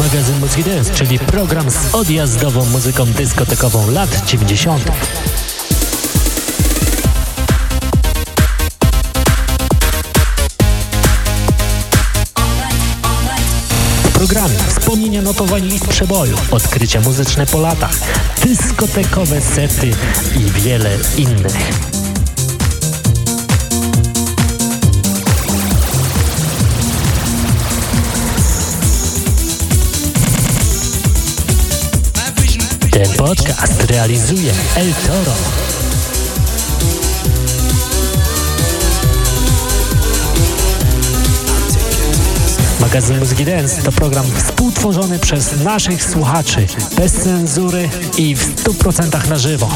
magazyn Muzyki Dance, czyli program z odjazdową muzyką dyskotekową lat 90. W programie wspomnienia notowań list przeboju, odkrycia muzyczne po latach, dyskotekowe sety i wiele innych. Podcast realizuje El Toro. Magazyn Muzyki Dance to program współtworzony przez naszych słuchaczy, bez cenzury i w 100% na żywo.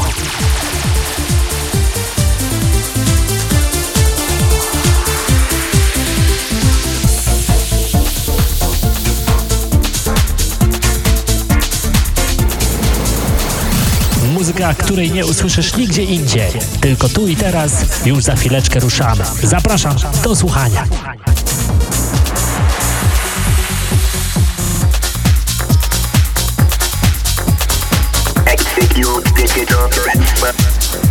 Muzyka, której nie usłyszysz nigdzie indziej. Tylko tu i teraz, już za chwileczkę ruszamy. Zapraszam do słuchania. Execute digital Cześć!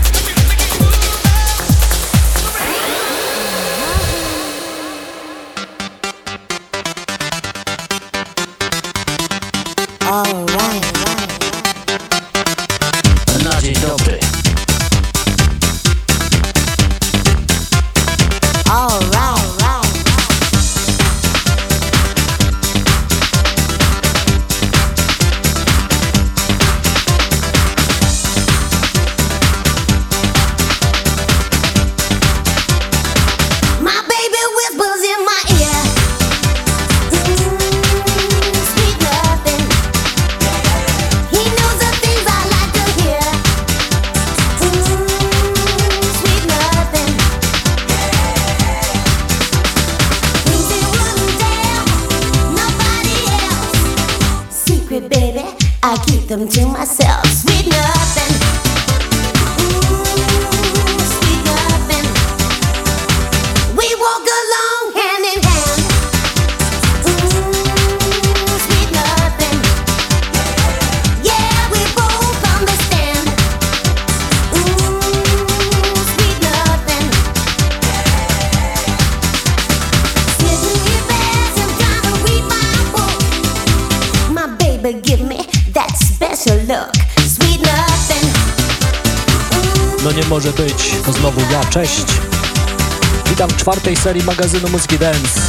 Czwartej serii magazynu Muzyki Dance.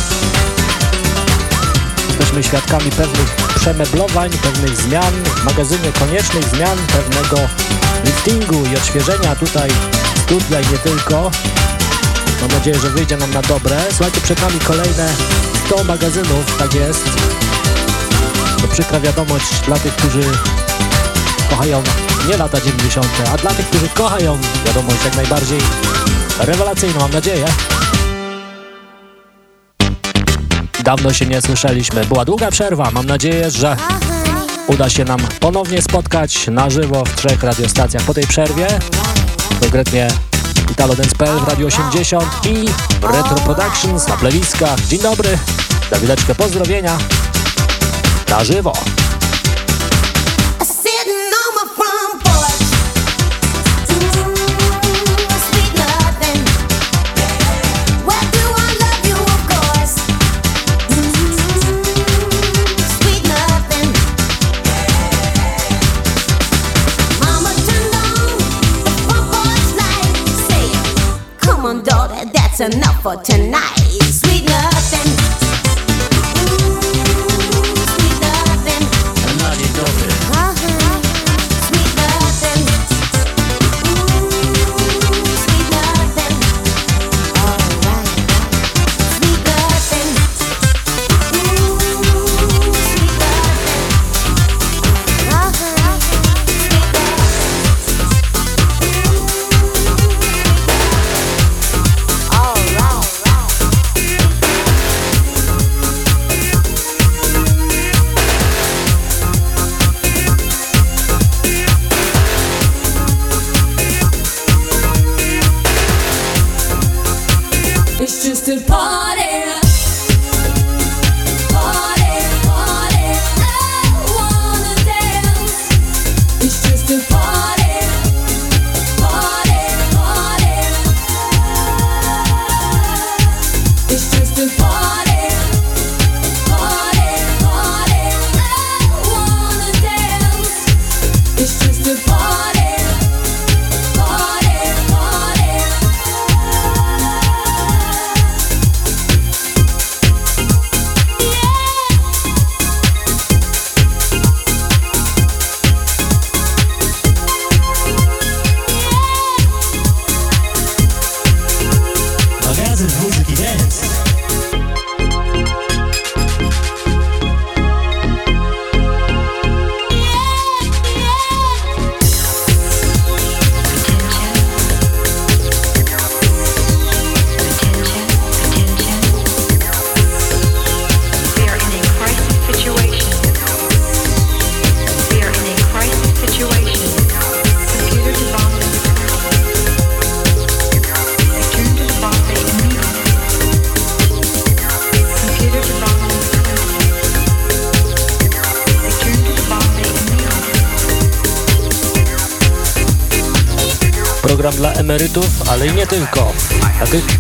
Jesteśmy świadkami pewnych przemeblowań, pewnych zmian w magazynie, koniecznych zmian, pewnego liftingu i odświeżenia tutaj studia i nie tylko. Mam nadzieję, że wyjdzie nam na dobre. Słuchajcie, przed nami kolejne 100 magazynów, tak jest. To przykra wiadomość dla tych, którzy kochają nie lata 90., a dla tych, którzy kochają wiadomość jak najbardziej rewelacyjną, mam nadzieję. Dawno się nie słyszeliśmy. Była długa przerwa. Mam nadzieję, że uda się nam ponownie spotkać na żywo w trzech radiostacjach po tej przerwie. Konkretnie Italo Dance.pl w Radio 80 i Retro Productions na plewiskach. Dzień dobry, Dawideczkę pozdrowienia na żywo. That's enough for tonight.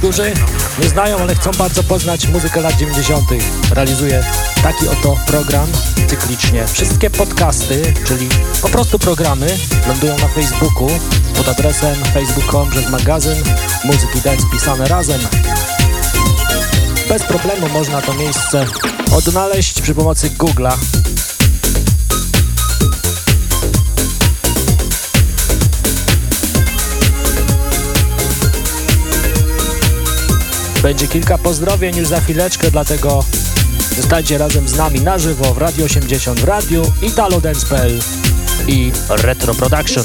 Którzy nie znają, ale chcą bardzo poznać muzykę lat 90. Realizuję taki oto program cyklicznie. Wszystkie podcasty, czyli po prostu programy, lądują na Facebooku pod adresem facebook.com przez magazyn Muzyki Dance pisane razem. Bez problemu można to miejsce odnaleźć przy pomocy Google'a. Będzie kilka pozdrowień już za chwileczkę, dlatego zostańcie razem z nami na żywo w Radio 80 w radiu, Italo Dance.pl i Retro Production.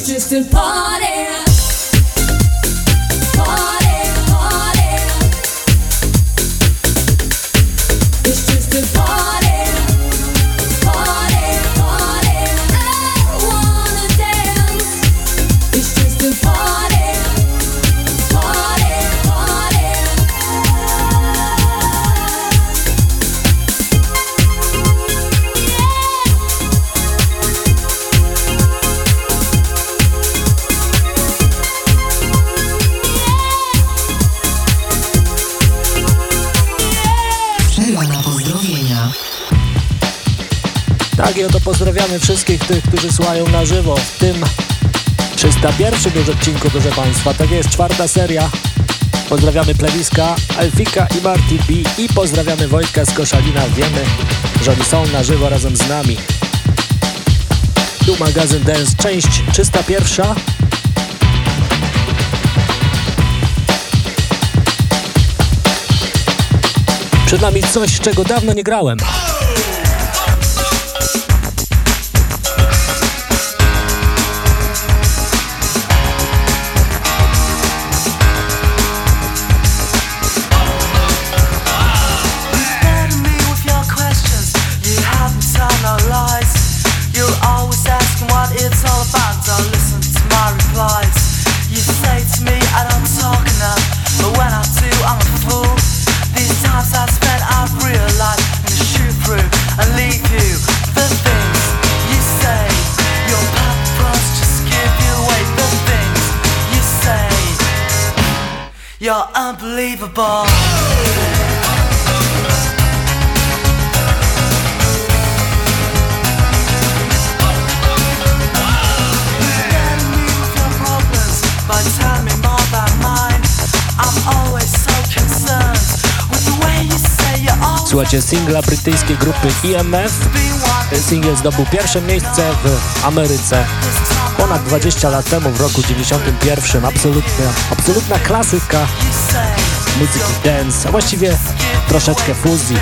Tak, i oto pozdrawiamy wszystkich tych, którzy słuchają na żywo w tym 301 już odcinku, proszę Państwa. Tak jest, czwarta seria. Pozdrawiamy Plewiska, Elfika i Marty B i pozdrawiamy Wojtka z Koszalina. Wiemy, że oni są na żywo razem z nami. Tu magazyn Dance, część 301. Przed nami coś, czego dawno nie grałem. Unbelievable. Słuchajcie singla brytyjskiej grupy EMF. Ten singiel zdobył pierwsze miejsce w Ameryce ponad 20 lat temu, w roku 91. Absolutna, absolutna klasyka muzyki dance, a właściwie troszeczkę fuzji.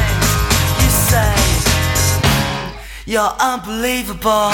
You're unbelievable.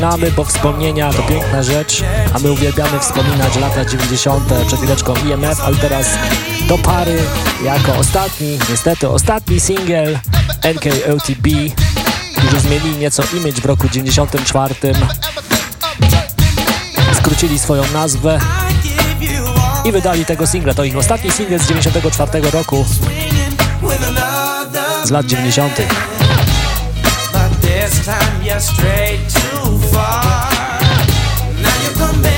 Wspominamy, bo wspomnienia to piękna rzecz, a my uwielbiamy wspominać lata 90. przed chwileczką IMF, ale teraz do pary jako ostatni, niestety ostatni single NKOTB, którzy zmienili nieco image w roku 94. Skrócili swoją nazwę i wydali tego singla. To ich ostatni single z 94 roku, z lat 90. But this time too far. Now you come begging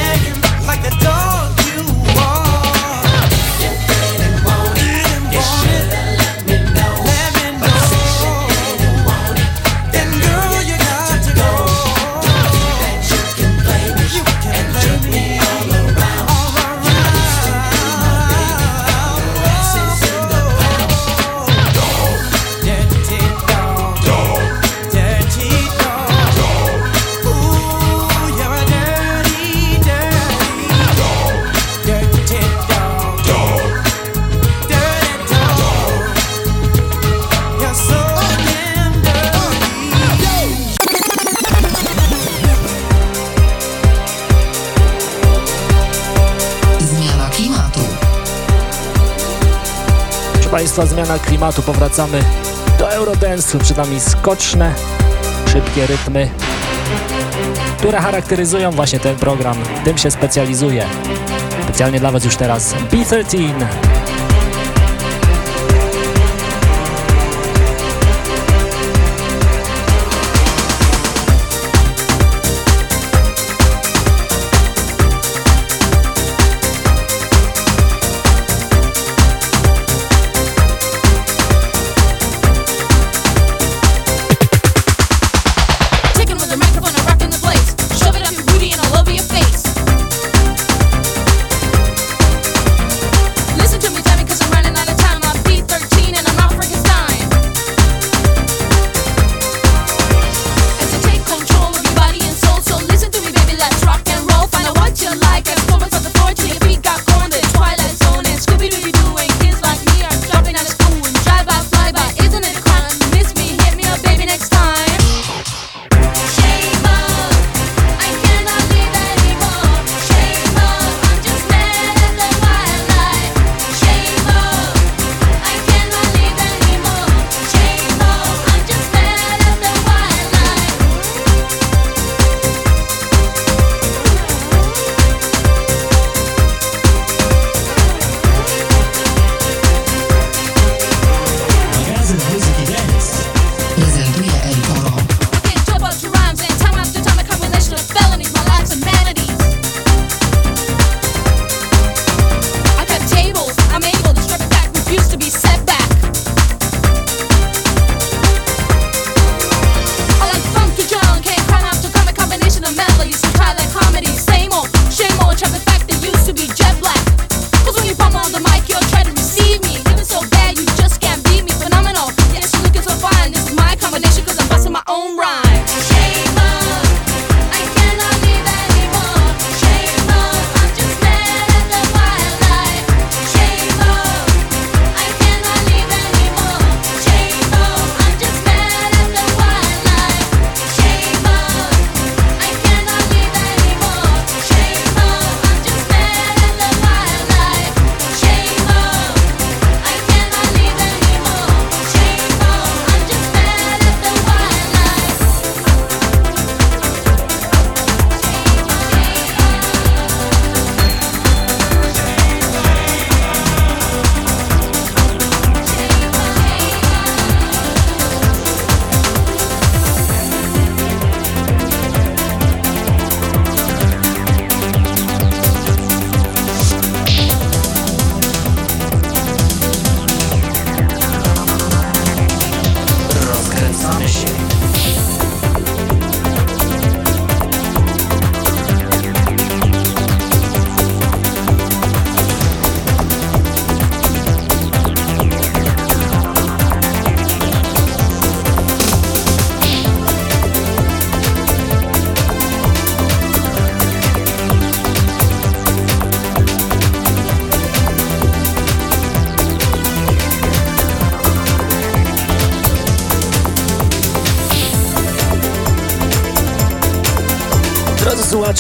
Państwa, zmiana klimatu, powracamy do Eurodance'u, przed nami skoczne, szybkie rytmy, które charakteryzują właśnie ten program, tym się specjalizuje. Specjalnie dla Was już teraz B13.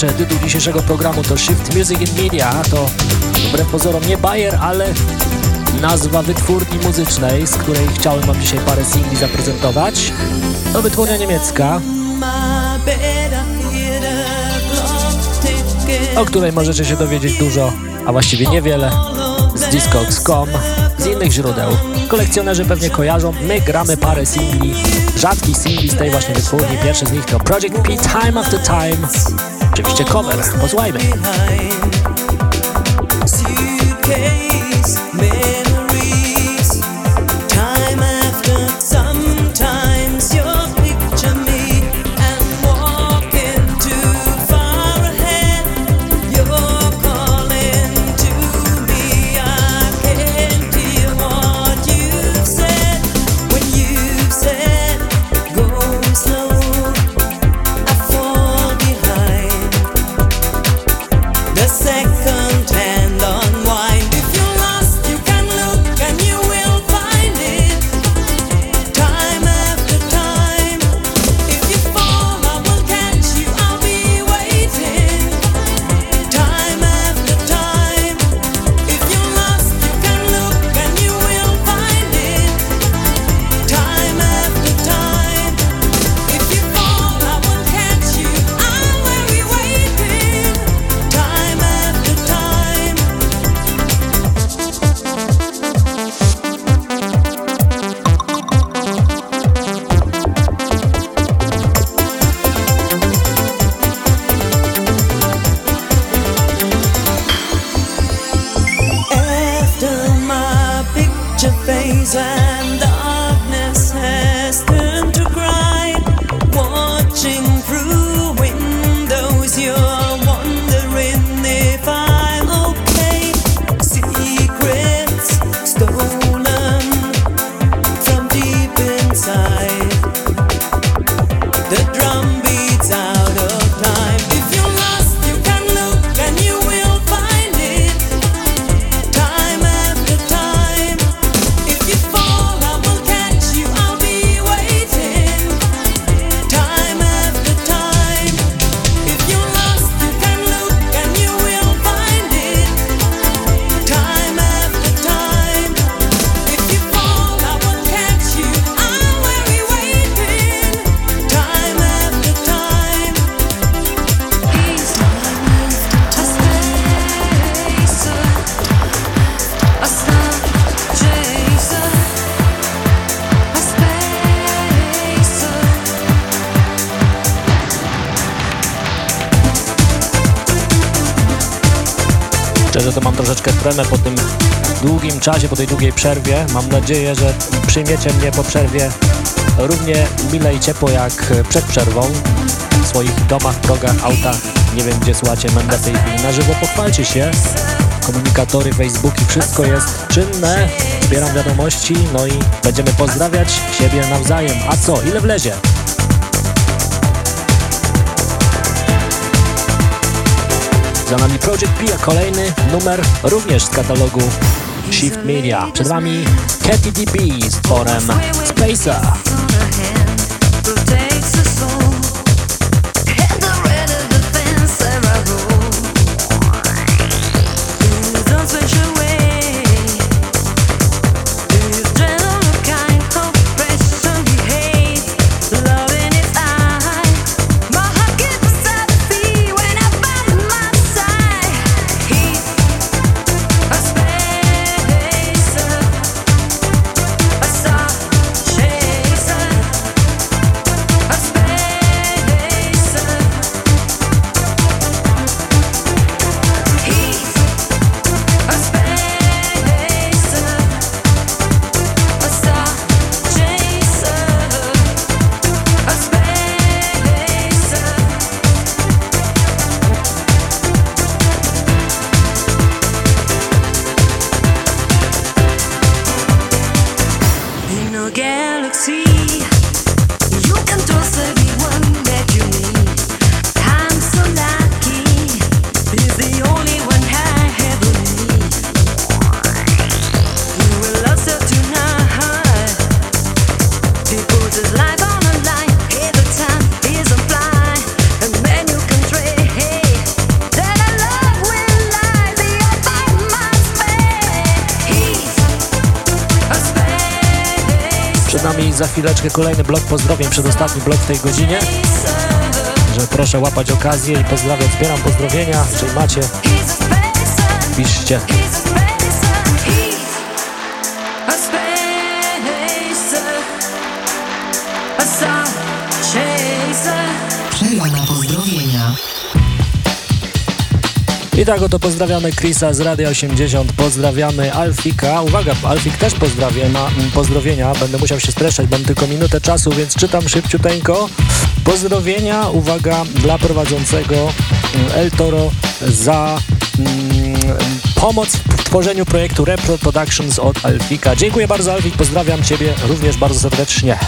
Słuchacze, tytuł dzisiejszego programu to Shift Music in Media. To wbrew pozorom nie Bayer, ale nazwa wytwórni muzycznej, z której chciałem Wam dzisiaj parę singli zaprezentować. To wytwórnia niemiecka, o której możecie się dowiedzieć dużo, a właściwie niewiele z Discogs.com, z innych źródeł. Kolekcjonerzy pewnie kojarzą, my gramy parę singli, rzadkich singli z tej właśnie wytwórni. Pierwszy z nich to Project P Time After Time, oczywiście cover, posłuchajmy. po czasie, po tej długiej przerwie. Mam nadzieję, że przyjmiecie mnie po przerwie równie mile i ciepło jak przed przerwą w swoich domach, progach, autach. Nie wiem, gdzie słuchacie Mendety i na żywo pochwalcie się. Komunikatory, Facebooki, wszystko jest czynne. Zbieram wiadomości, no i będziemy pozdrawiać siebie nawzajem. A co, ile wlezie? Za nami Project P, kolejny numer również z katalogu Shift Media. Przed Wami Katy DB z tworem Spacer. Kolejny blok pozdrowień, przedostatni blok w tej godzinie. Że proszę łapać okazję i pozdrawiać, zbieram pozdrowienia, jeżeli macie, piszcie. Przerwa na pozdrowienia. I tak oto pozdrawiamy Chrisa z Radia 80, pozdrawiamy Alfika. Uwaga, Alfik też pozdrawia, ma mm, pozdrowienia, będę musiał się streszczać, mam tylko minutę czasu, więc czytam szybciuteńko. Pozdrowienia, uwaga, dla prowadzącego mm, El Toro za mm, pomoc w tworzeniu projektu Repro Productions od Alfika. Dziękuję bardzo Alfik, pozdrawiam Ciebie również bardzo serdecznie.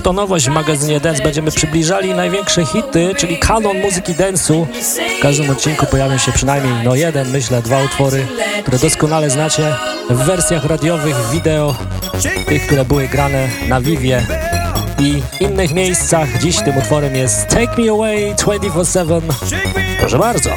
To nowość w magazynie Dance. Będziemy przybliżali największe hity, czyli kanon muzyki dance'u. W każdym odcinku pojawią się przynajmniej no jeden, myślę, dwa utwory, które doskonale znacie w wersjach radiowych, wideo, tych, które były grane na Vivie i innych miejscach. Dziś tym utworem jest Take Me Away 24-7. Proszę bardzo.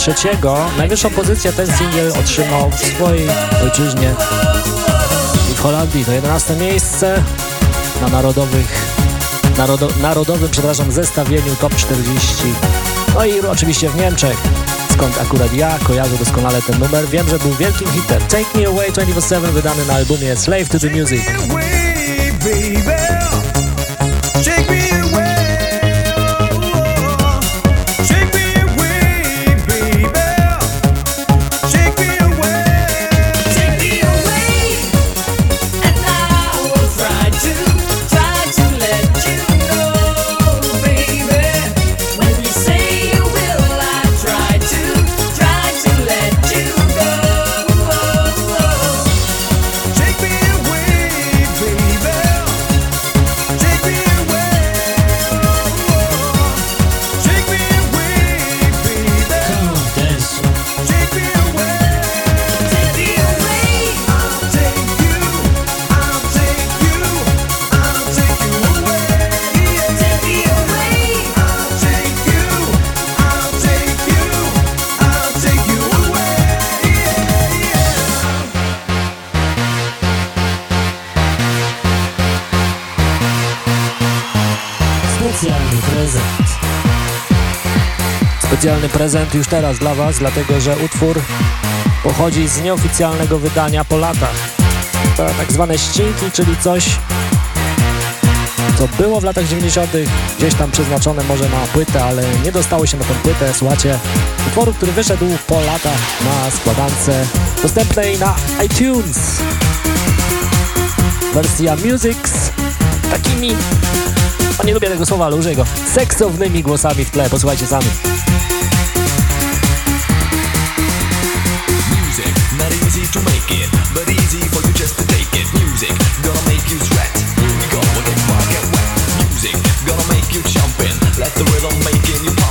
2003. Najwyższą pozycję ten singiel otrzymał w swojej ojczyźnie i w Holandii. To 11 miejsce na narodowych, narodo, narodowym przepraszam, zestawieniu top 40. No i oczywiście w Niemczech, skąd akurat ja kojarzę doskonale ten numer. Wiem, że był wielkim hitem. Take Me Away 27 wydany na albumie Slave to the Music. Specjalny prezent już teraz dla Was, dlatego że utwór pochodzi z nieoficjalnego wydania po latach. To tak zwane ścinki, czyli coś, to było w latach 90. gdzieś tam przeznaczone może na płytę, ale nie dostało się na tę płytę, słuchajcie, utworu, który wyszedł po latach na składance dostępnej na iTunes. Wersja Music z takimi, o nie lubię tego słowa, ale użyję go, seksownymi głosami w tle, posłuchajcie sami. The rhythm making you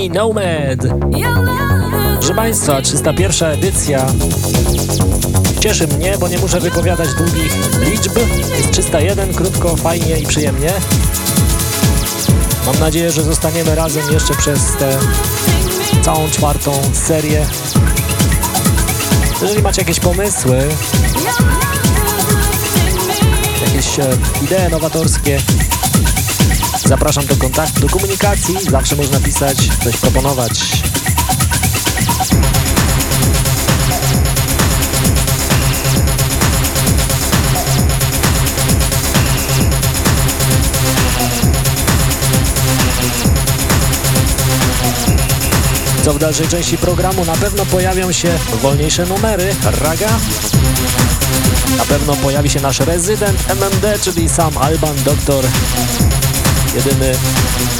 Me, Nomad. Proszę Państwa, 301 edycja. Cieszy mnie, bo nie muszę wypowiadać długich liczb. Jest 301, krótko, fajnie i przyjemnie. Mam nadzieję, że zostaniemy razem jeszcze przez tę całą czwartą serię. Jeżeli macie jakieś pomysły, jakieś e, idee nowatorskie, Zapraszam do kontaktu, do komunikacji. Zawsze można pisać, coś proponować. Co w dalszej części programu na pewno pojawią się wolniejsze numery Raga. Na pewno pojawi się nasz rezydent MMD, czyli sam Alban Doktor jedyny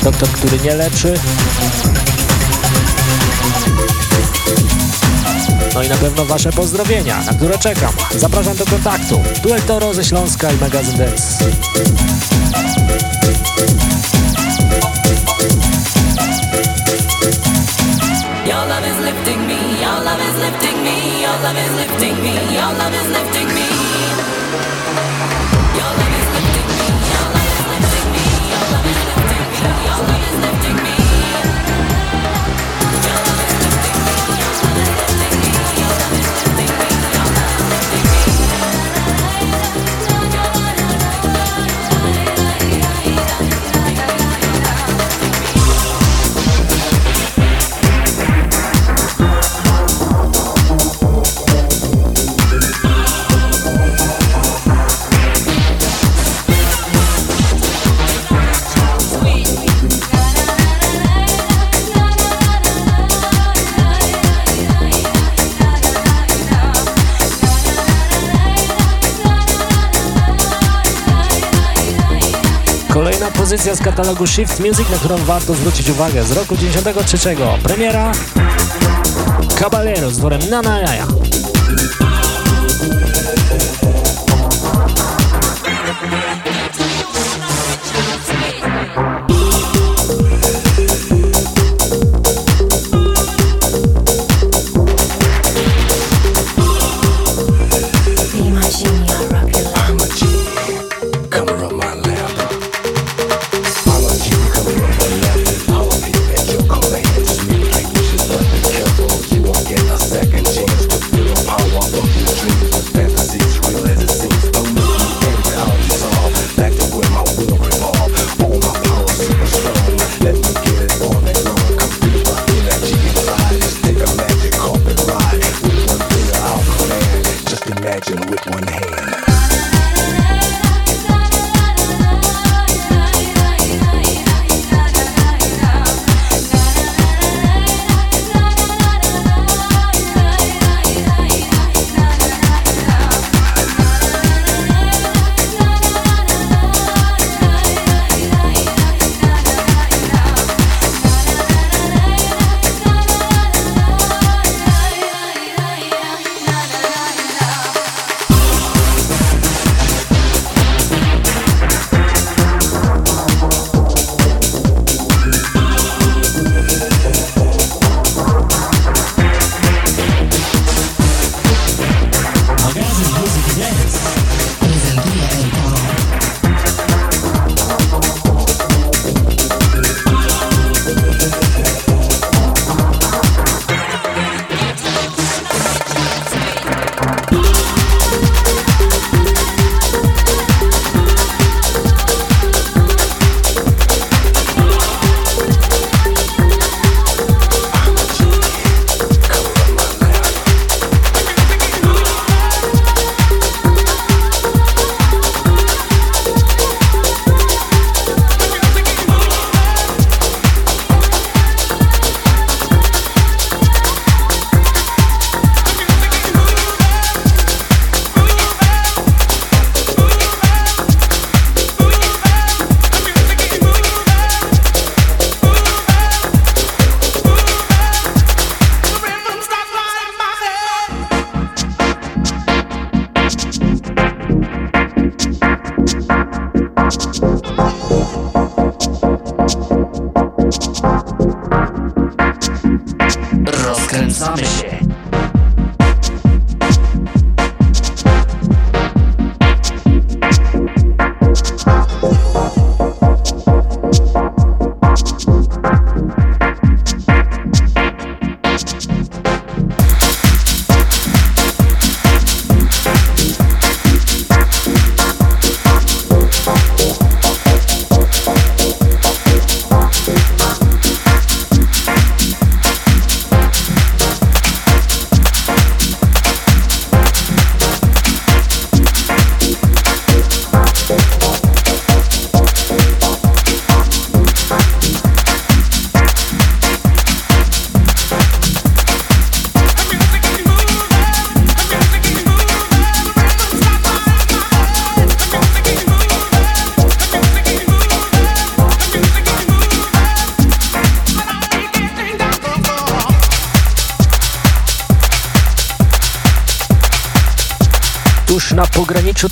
doktor, który nie leczy. No i na pewno Wasze pozdrowienia, na które czekam. Zapraszam do kontaktu. Duel Toro ze Śląska i Magazyn Dance. Your love is lifting me, your love is lifting me, your love is lifting me, your love is lifting me. always there. propozycja z katalogu Shift Music, na którą warto zwrócić uwagę. Z roku 93. Premiera Caballero z worem Nana Jaja.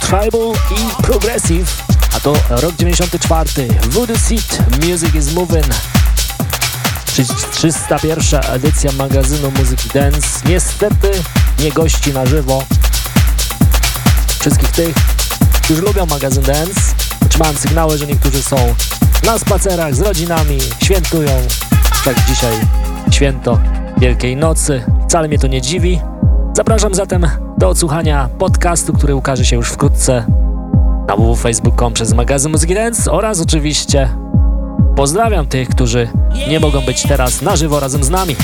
Tribal i progressive, a to rok 94. Voodoo Seed, Music is Moving. Trzy- 301 edycja magazynu Muzyki Dance. Niestety nie gości na żywo. Wszystkich tych, którzy lubią magazyn Dance. Otrzymałem sygnały, że niektórzy są na spacerach z rodzinami, świętują. Tak dzisiaj święto Wielkiej Nocy. Wcale mnie to nie dziwi. Zapraszam zatem do odsłuchania podcastu, który ukaże się już wkrótce na www.facebook.com przez magazyn Muzyki Dance oraz oczywiście pozdrawiam tych, którzy nie mogą być teraz na żywo razem z nami.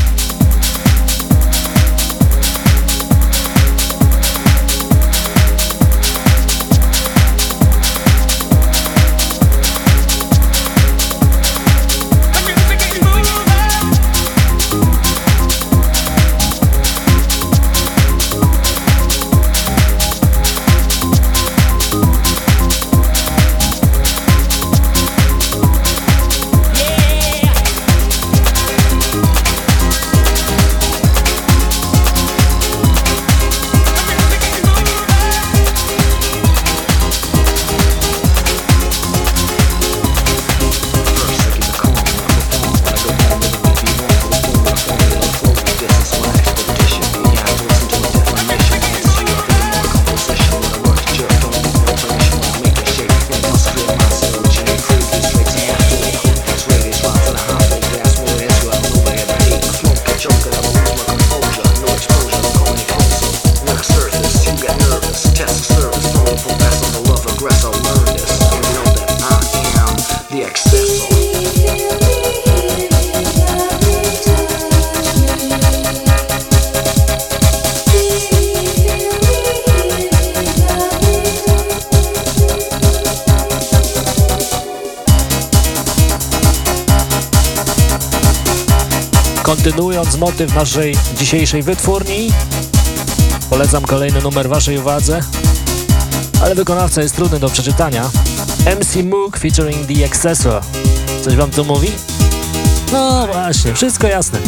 Kontynuując motyw naszej dzisiejszej wytwórni, polecam kolejny numer waszej uwadze, ale wykonawca jest trudny do przeczytania. MC Mook featuring The Accessor. Coś wam tu mówi? No właśnie, wszystko jasne.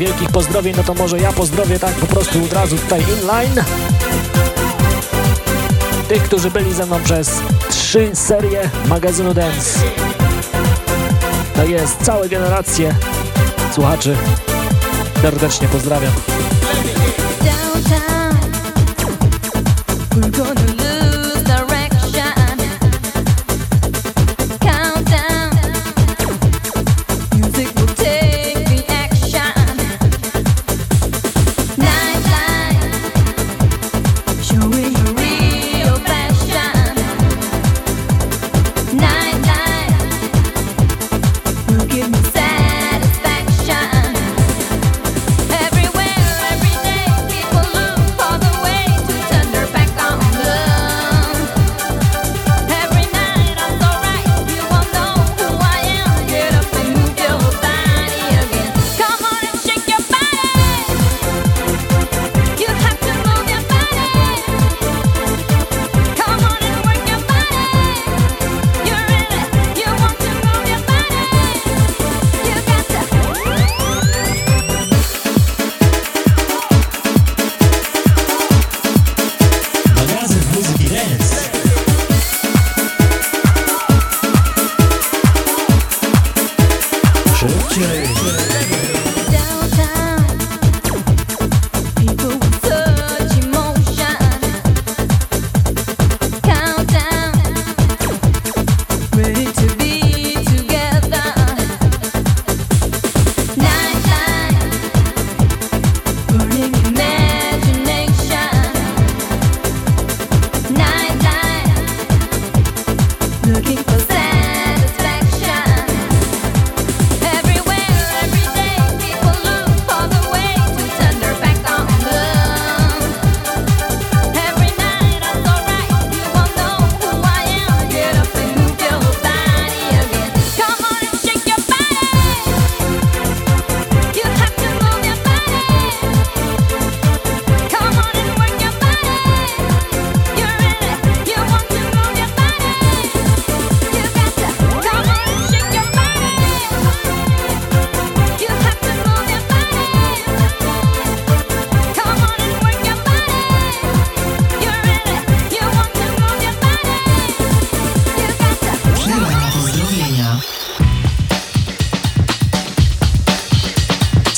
Wielkich pozdrowień, no to może ja pozdrowię tak po prostu od razu tutaj inline. Tych, którzy byli ze mną przez trzy serie magazynu Dance. To jest całe generacje słuchaczy. Serdecznie pozdrawiam.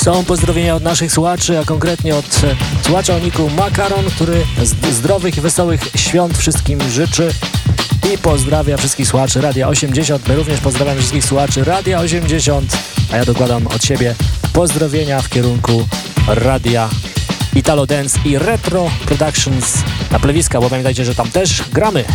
Są pozdrowienia od naszych słuchaczy, a konkretnie od e, słuchacza niku Makaron, który zdrowych i wesołych świąt wszystkim życzy i pozdrawia wszystkich słuchaczy Radia 80. My również pozdrawiamy wszystkich słuchaczy Radia 80, a ja dokładam od siebie pozdrowienia w kierunku Radia Italo Dance i Retro Productions na plewiska, bo pamiętajcie, że tam też gramy.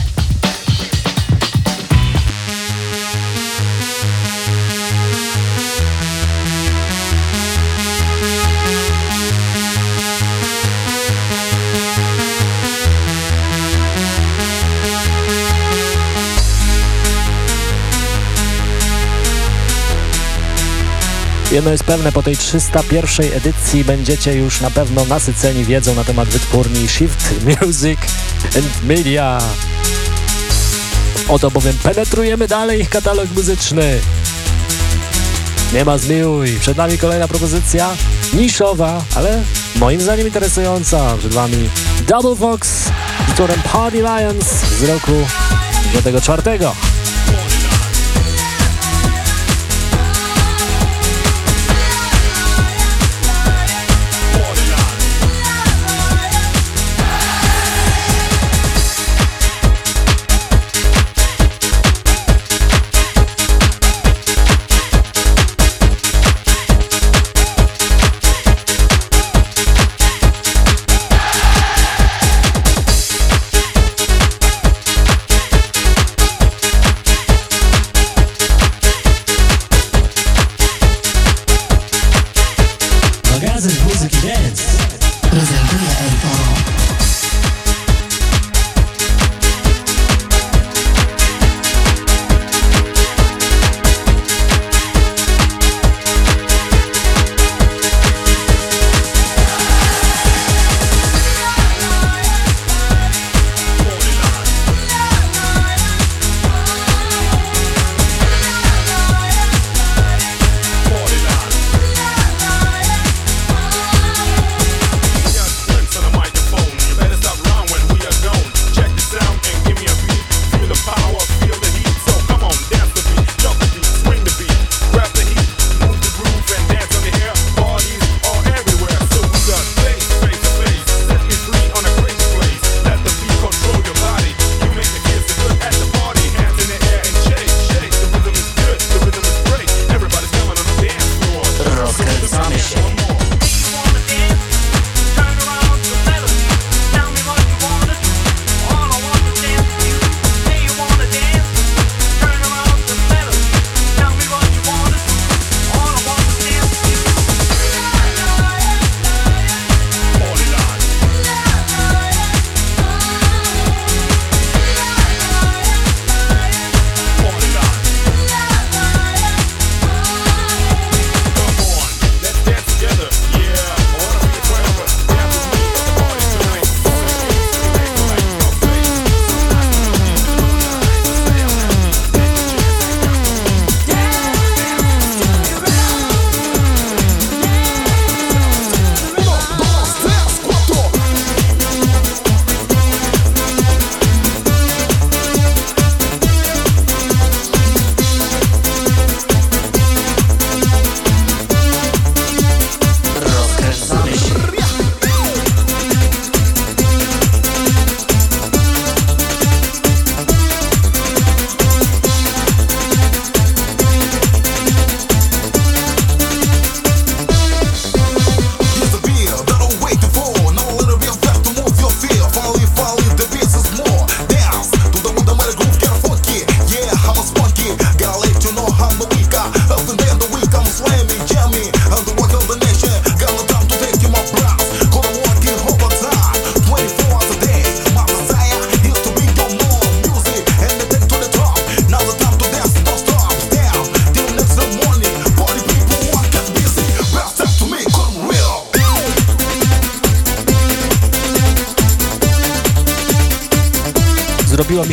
Jedno jest pewne, po tej 301 edycji będziecie już na pewno nasyceni wiedzą na temat wytwórni Shift Music and Media. Oto bowiem penetrujemy dalej ich katalog muzyczny. Nie ma zmiłuj. Przed nami kolejna propozycja, niszowa, ale moim zdaniem interesująca. Przed wami Double Fox z Party Lions z roku 94.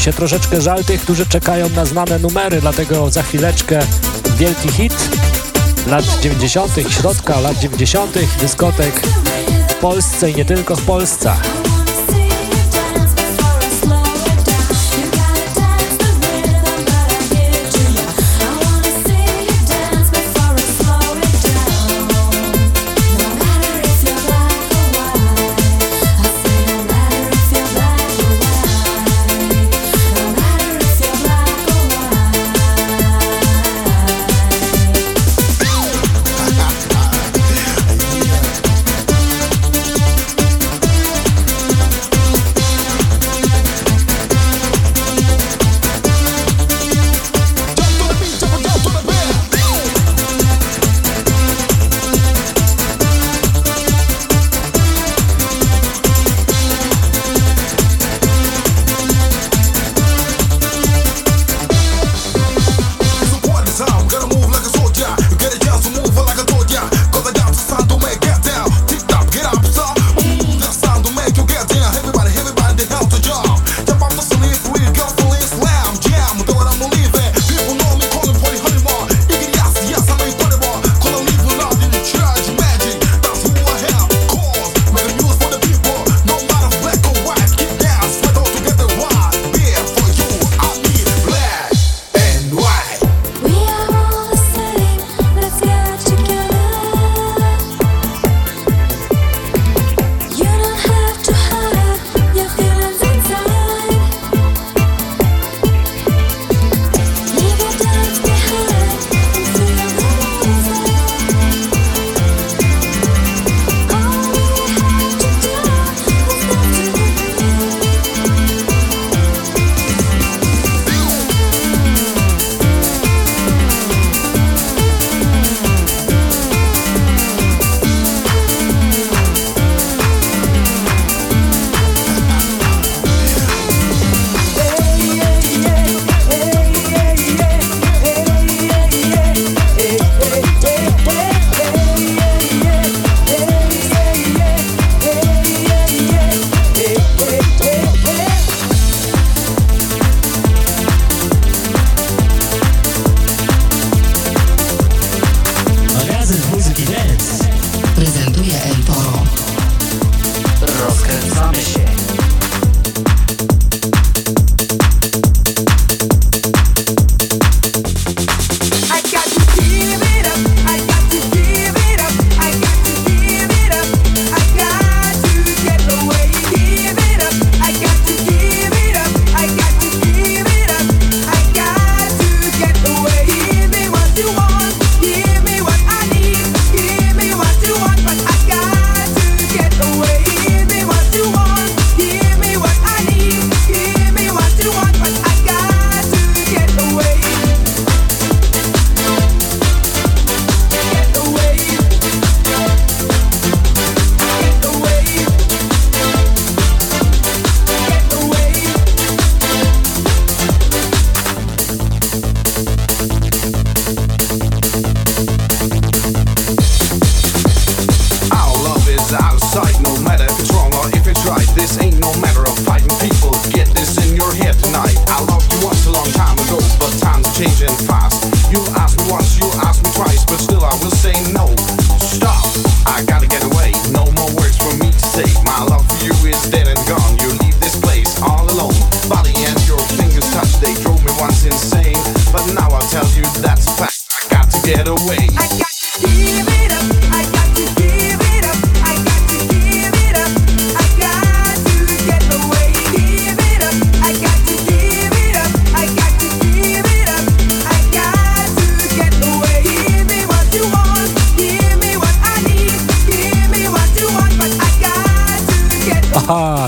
się troszeczkę żal tych, którzy czekają na znane numery, dlatego za chwileczkę wielki hit lat 90., środka lat 90., dyskotek w Polsce i nie tylko w Polsce.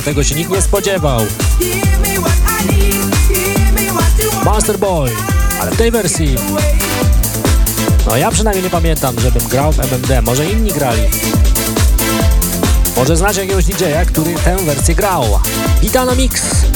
Tego się nikt nie spodziewał. Master Boy, ale w tej wersji. No ja przynajmniej nie pamiętam, żebym grał w MMD. Może inni grali. Może znacie jakiegoś DJ-a, który tę wersję grał. Gitana Mix.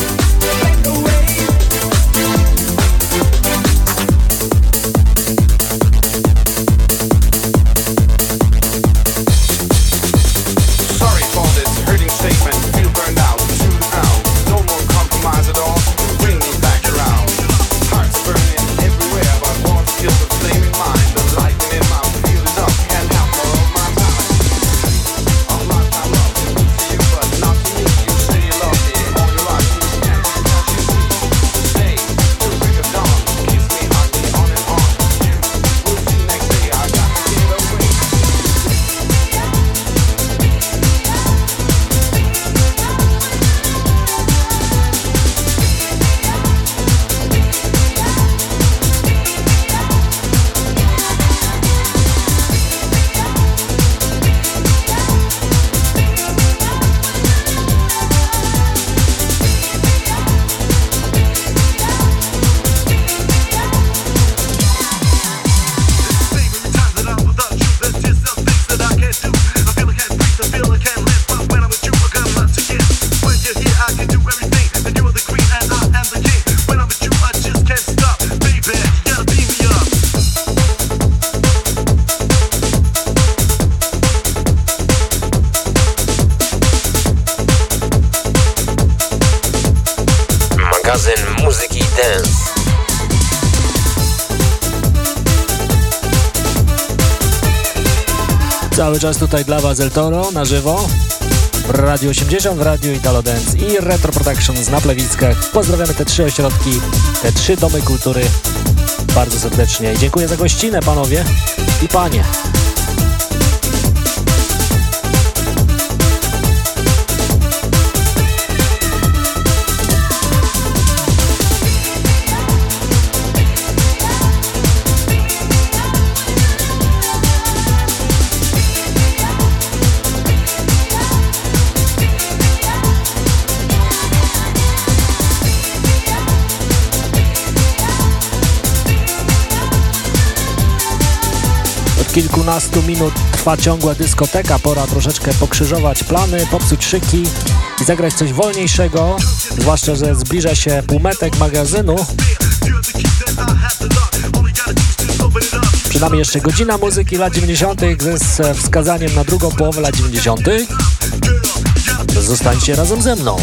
Czas tutaj dla Was El Toro na żywo. W Radio 80, w Radio Italo Dance i Retro Productions na Plewickach. Pozdrawiamy te trzy ośrodki, te trzy domy kultury bardzo serdecznie. I dziękuję za gościnę, panowie i panie. Od kilkunastu minut trwa ciągła dyskoteka, pora troszeczkę pokrzyżować plany, popsuć szyki i zagrać coś wolniejszego, zwłaszcza, że zbliża się półmetek magazynu. Przed nami jeszcze godzina muzyki lat 90. ze wskazaniem na drugą połowę lat 90. Zostańcie razem ze mną.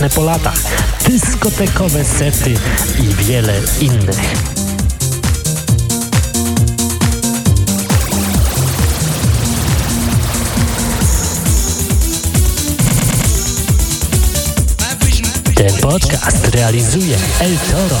Muzyczne po latach, dyskotekowe sety i wiele innych. Ten podcast realizuje El Toro.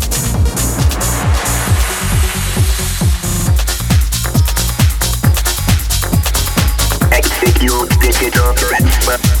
Transfer.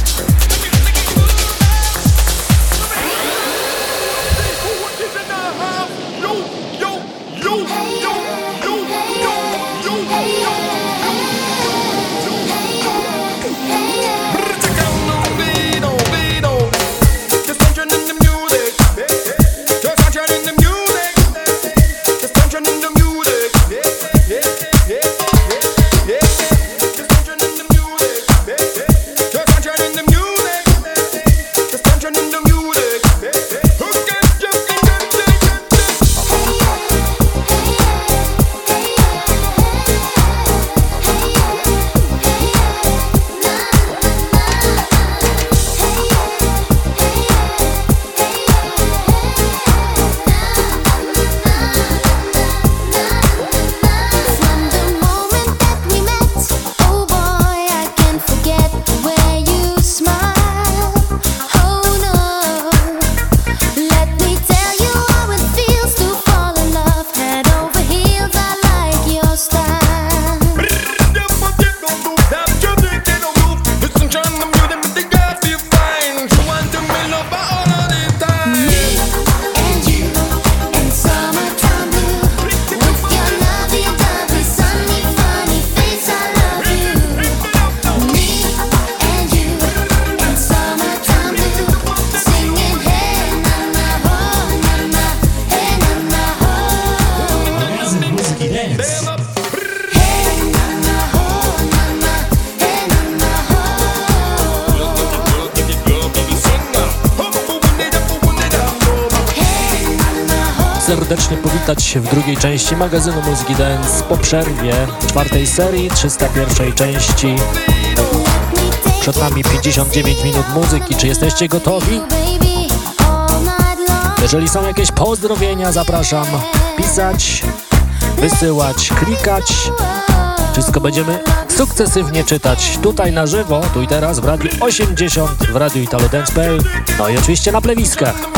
Drugiej części magazynu Muzyki Dance po przerwie czwartej serii, 301 części. Przed nami 59 minut muzyki. Czy jesteście gotowi? Jeżeli są jakieś pozdrowienia, zapraszam pisać, wysyłać, klikać. Wszystko będziemy sukcesywnie czytać tutaj na żywo, tu i teraz w Radiu 80, w Radiu Italo Dance.pl, no i oczywiście na plewiskach.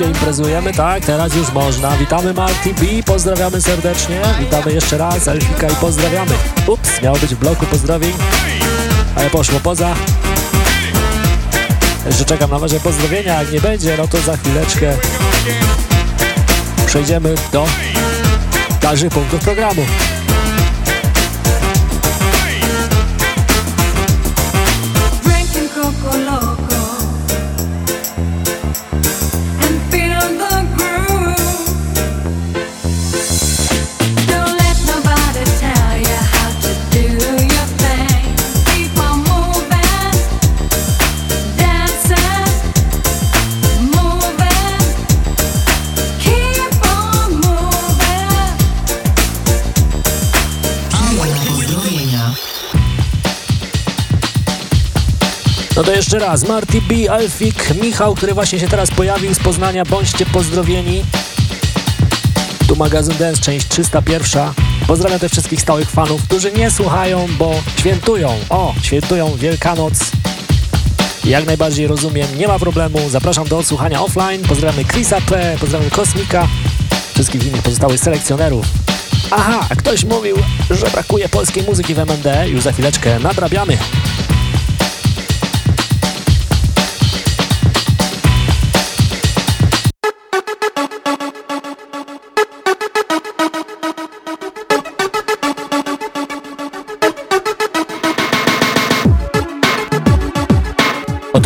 Chodźcie, imprezujemy, tak, teraz już można. Witamy Marty B, pozdrawiamy serdecznie, witamy jeszcze raz Elfika i pozdrawiamy. Ups, miało być w bloku pozdrowień, ale poszło poza. Jeszcze czekam na wasze pozdrowienia, jak nie będzie, no to za chwileczkę przejdziemy do dalszych punktów programu. To jeszcze raz, Marty B, Alfik, Michał, który właśnie się teraz pojawił z Poznania, bądźcie pozdrowieni. Tu magazyn Dance, część 301. Pozdrawiam też wszystkich stałych fanów, którzy nie słuchają, bo świętują. O, świętują Wielkanoc. Jak najbardziej rozumiem, nie ma problemu. Zapraszam do odsłuchania offline. Pozdrawiamy Chrisa P, pozdrawiam Kosmika, wszystkich innych pozostałych selekcjonerów. Aha, ktoś mówił, że brakuje polskiej muzyki w MND. Już za chwileczkę nadrabiamy.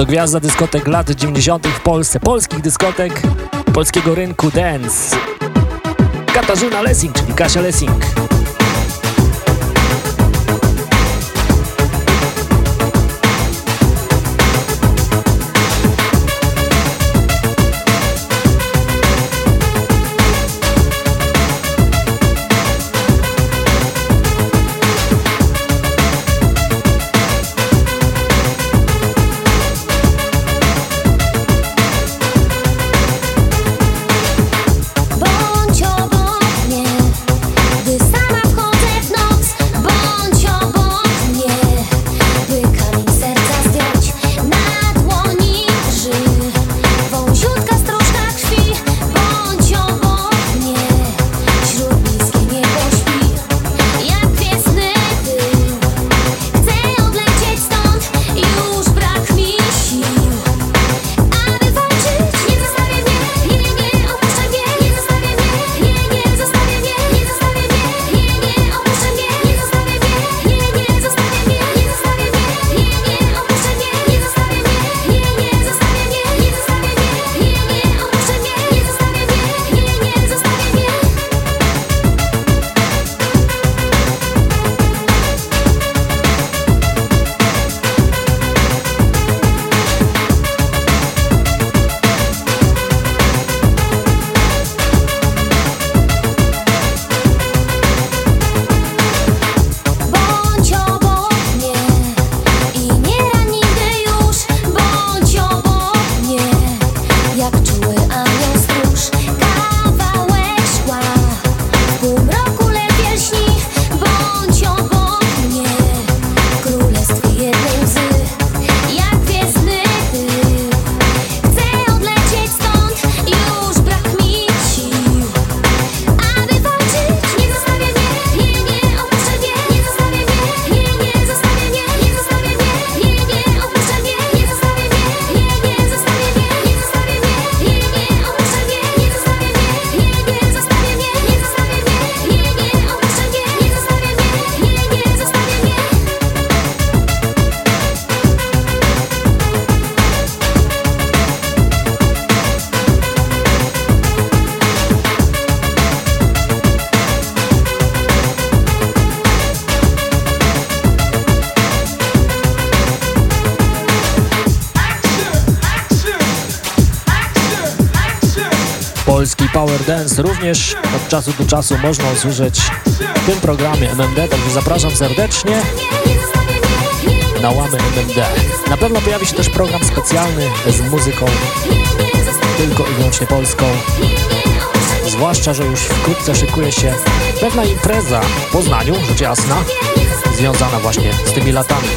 Oto gwiazda dyskotek lat 90. w Polsce, polskich dyskotek, polskiego rynku dance. Katarzyna Lessing, czyli Kasia Lessing. Również od czasu do czasu można usłyszeć w tym programie MMD, także zapraszam serdecznie na łamy MMD. Na pewno pojawi się też program specjalny z muzyką tylko i wyłącznie polską. Zwłaszcza, że już wkrótce szykuje się pewna impreza w Poznaniu, rzecz jasna, związana właśnie z tymi latami.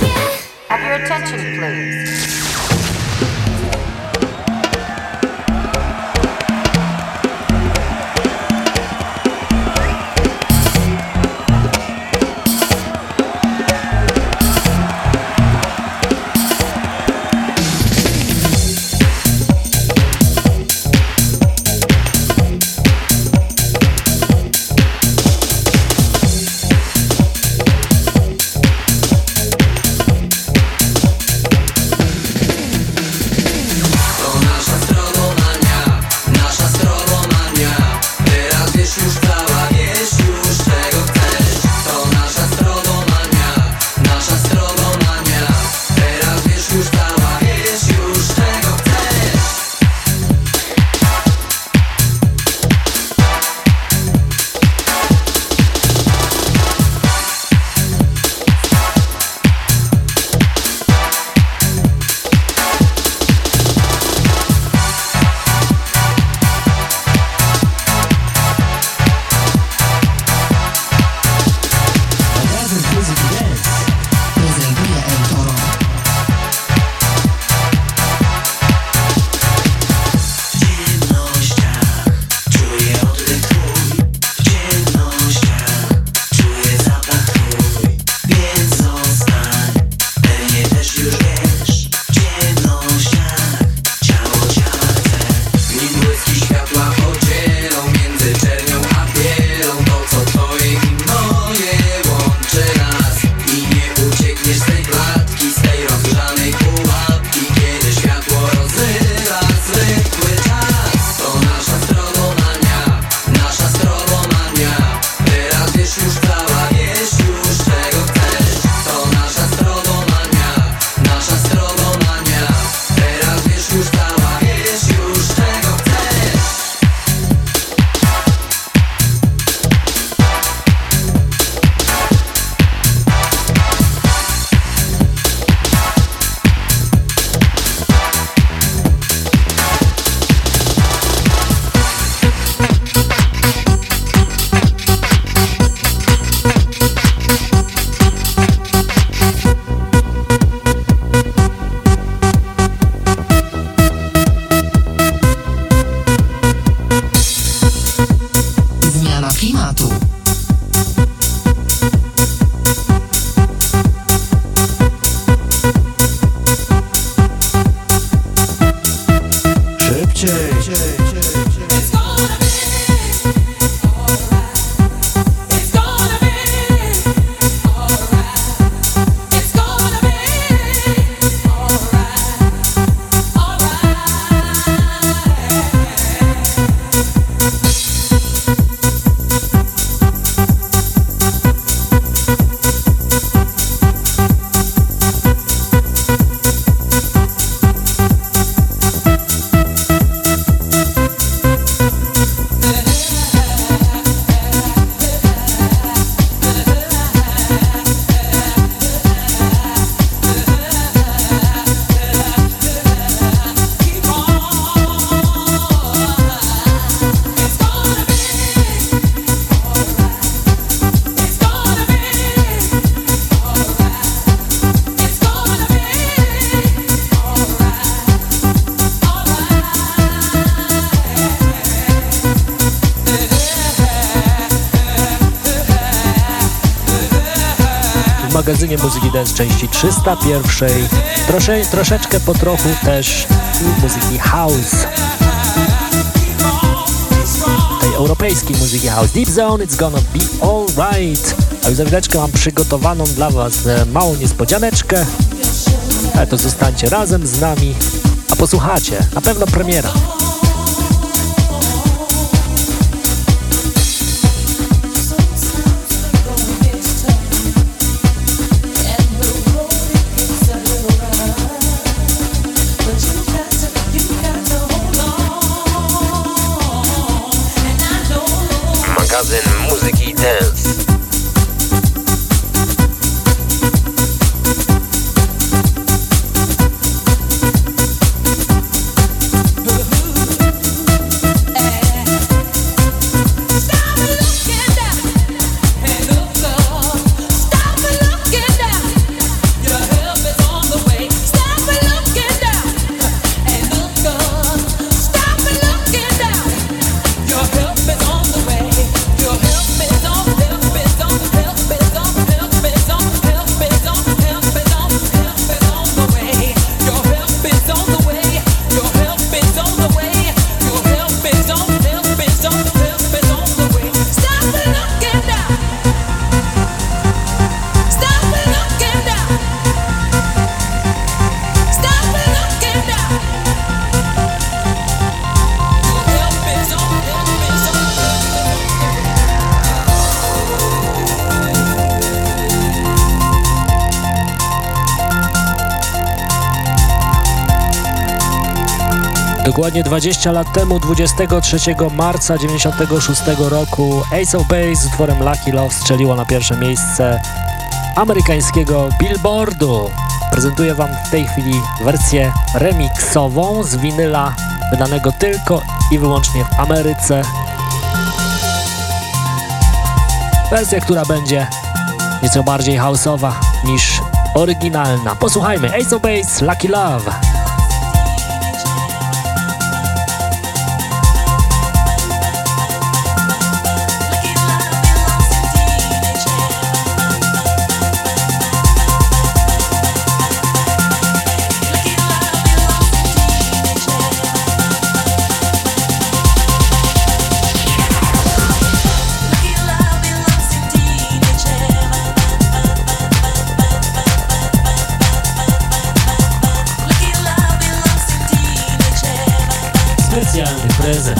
Magazynie Muzyki Dance części 301. Trosze, troszeczkę po trochu też muzyki house. Tej europejskiej muzyki house. Deep Zone, it's gonna be alright. A już za chwileczkę mam przygotowaną dla Was e, małą niespodzianeczkę. Ale to zostańcie razem z nami, a posłuchacie. Na pewno premiera. Dokładnie 20 lat temu, 23 marca 96 roku, Ace of Base z utworem Lucky Love strzeliło na pierwsze miejsce amerykańskiego Billboardu. Prezentuję Wam w tej chwili wersję remixową z winyla wydanego tylko i wyłącznie w Ameryce. Wersja, która będzie nieco bardziej houseowa niż oryginalna. Posłuchajmy Ace of Base, Lucky Love. Specjalny prezent.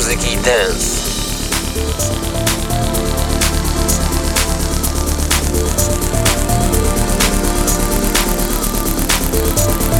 muzyki dance. Thank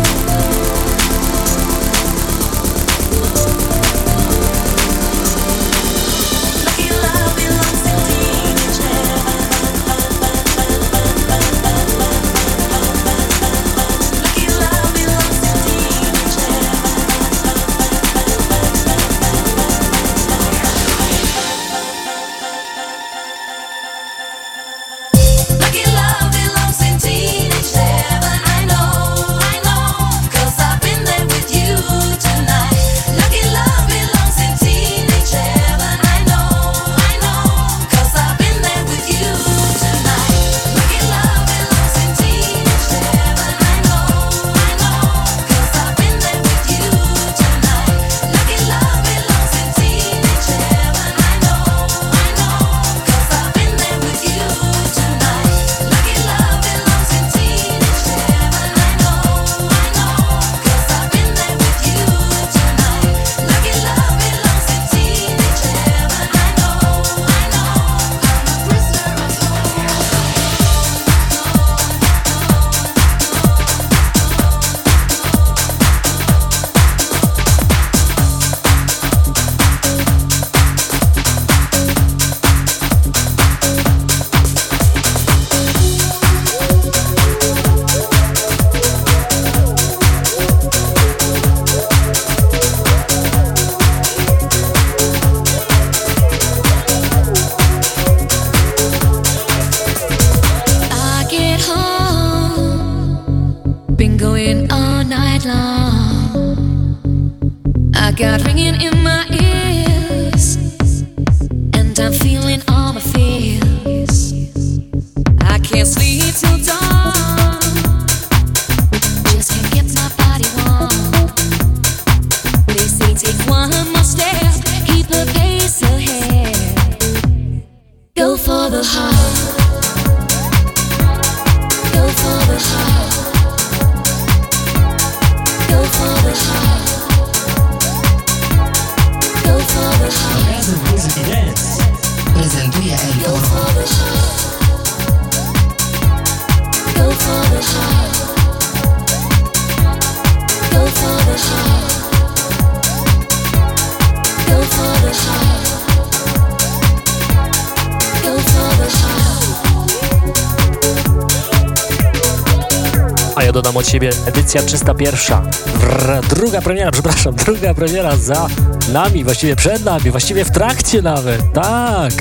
Edycja 301. Brr, druga premiera, przepraszam, druga premiera za nami, właściwie przed nami, właściwie w trakcie nawet, tak.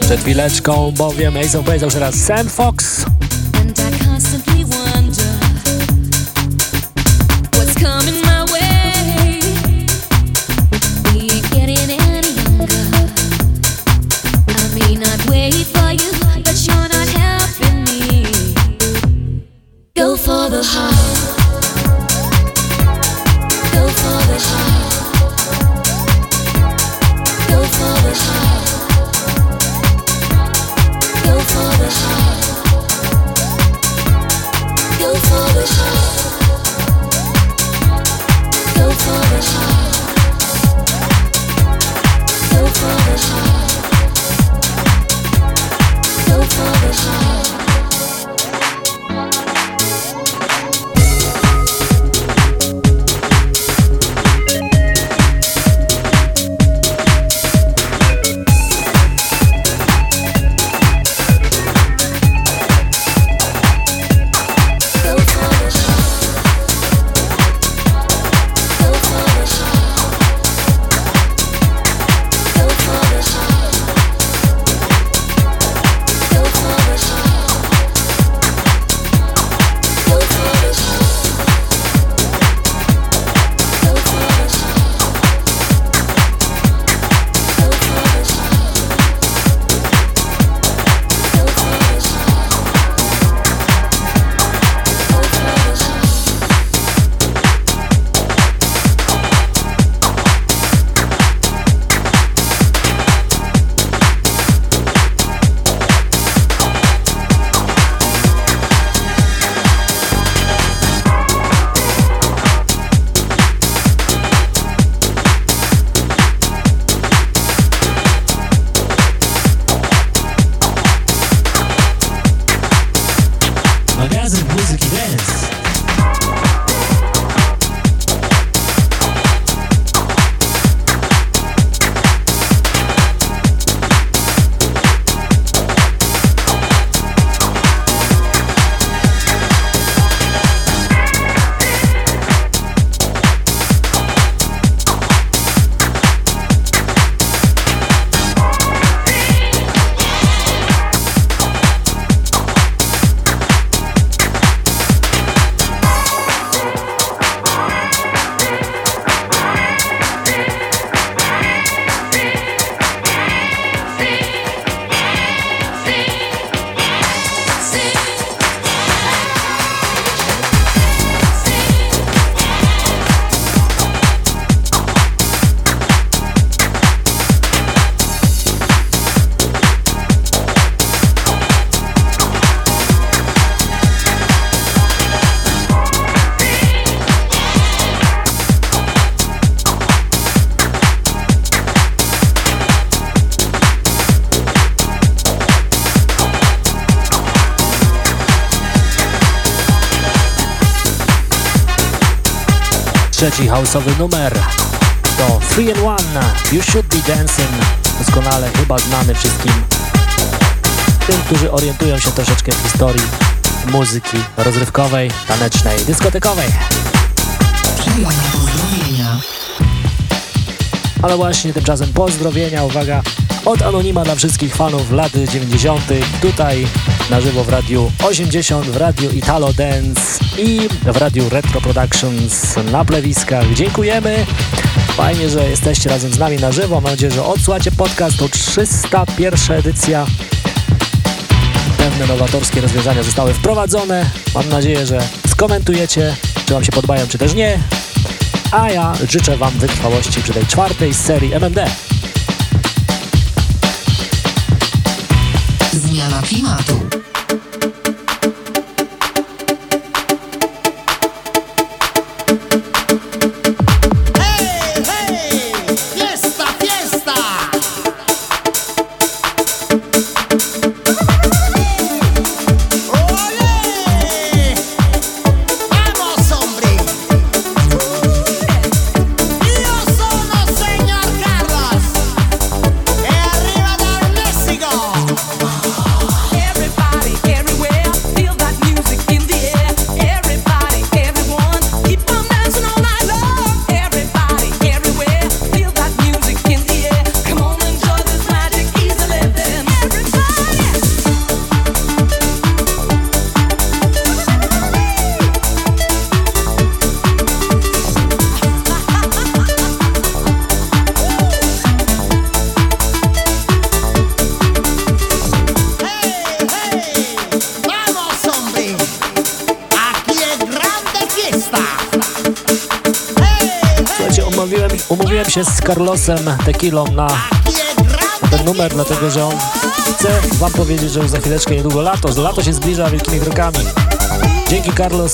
Przed chwileczką bowiem Ace of Base, już Sam Fox houseowy numer to 3 and 1 You Should Be Dancing doskonale chyba znany wszystkim tym, którzy orientują się troszeczkę w historii muzyki rozrywkowej, tanecznej, dyskotekowej. Ale właśnie tymczasem pozdrowienia, uwaga, od Anonima dla wszystkich fanów lat 90. tutaj na żywo w Radiu 80, w Radiu Italo Dance i w Radiu Retro Productions na plewiskach. Dziękujemy. Fajnie, że jesteście razem z nami na żywo. Mam nadzieję, że odsłuchacie podcast. To 301 edycja. Pewne nowatorskie rozwiązania zostały wprowadzone. Mam nadzieję, że skomentujecie, czy Wam się podobają, czy też nie. A ja życzę Wam wytrwałości przy tej czwartej serii MMD. Zmiana klimatu. Z Carlosem Tequilą na ten numer, dlatego że on chce Wam powiedzieć, że już za chwileczkę niedługo lato. Lato się zbliża wielkimi krokami. Dzięki Carlos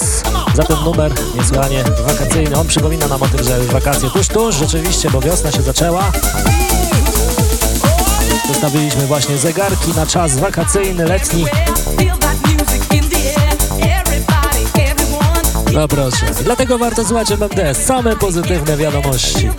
za ten numer niesłychanie wakacyjny. On przypomina nam o tym, że już wakacje tuż, tuż, rzeczywiście, bo wiosna się zaczęła. Zostawiliśmy właśnie zegarki na czas wakacyjny, letni. No proszę. Dlatego warto słuchać MMD. Same pozytywne wiadomości.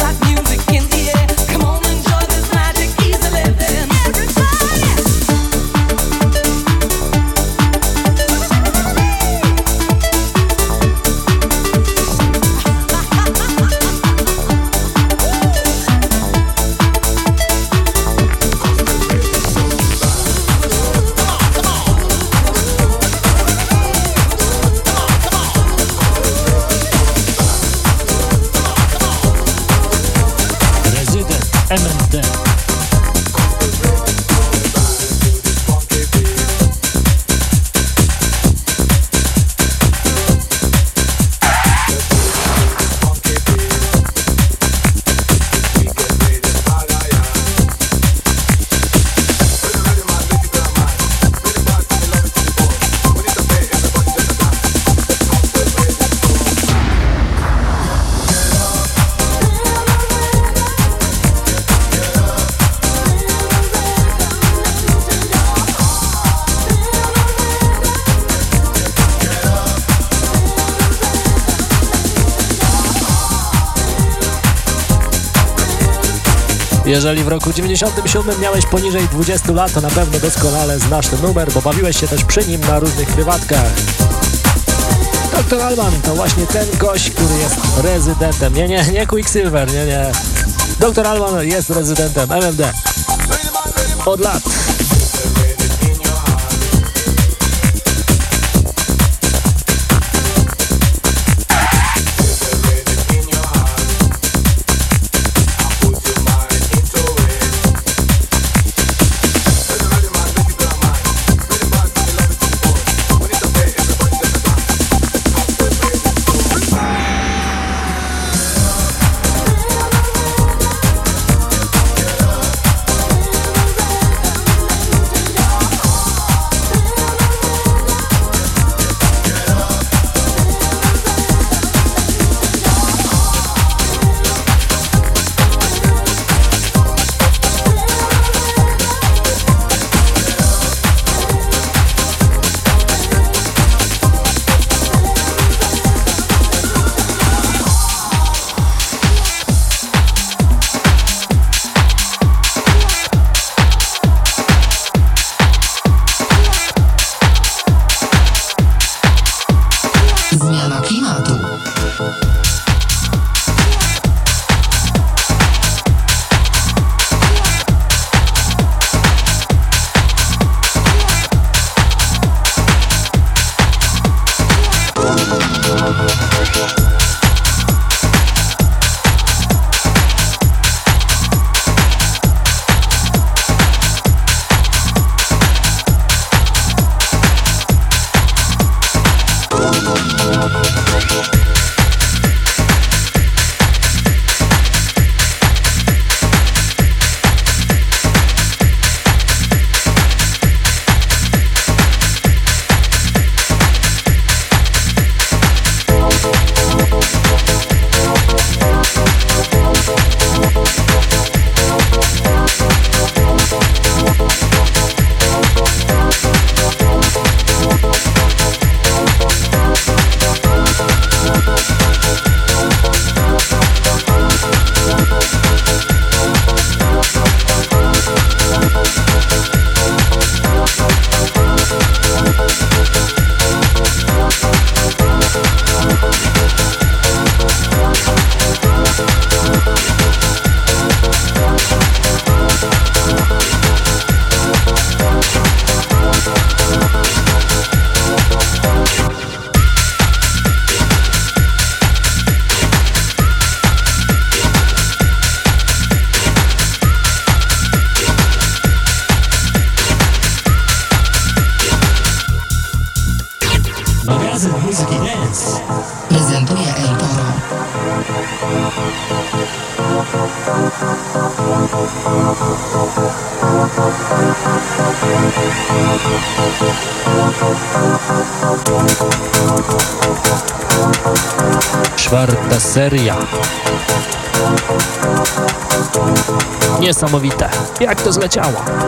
Jeżeli w roku 97 miałeś poniżej 20 lat, to na pewno doskonale znasz ten numer, bo bawiłeś się też przy nim na różnych prywatkach. Dr. Alban to właśnie ten gość, który jest rezydentem. Nie, nie, nie Quicksilver, nie, nie. Dr. Alban jest rezydentem MMD. Od lat. Jak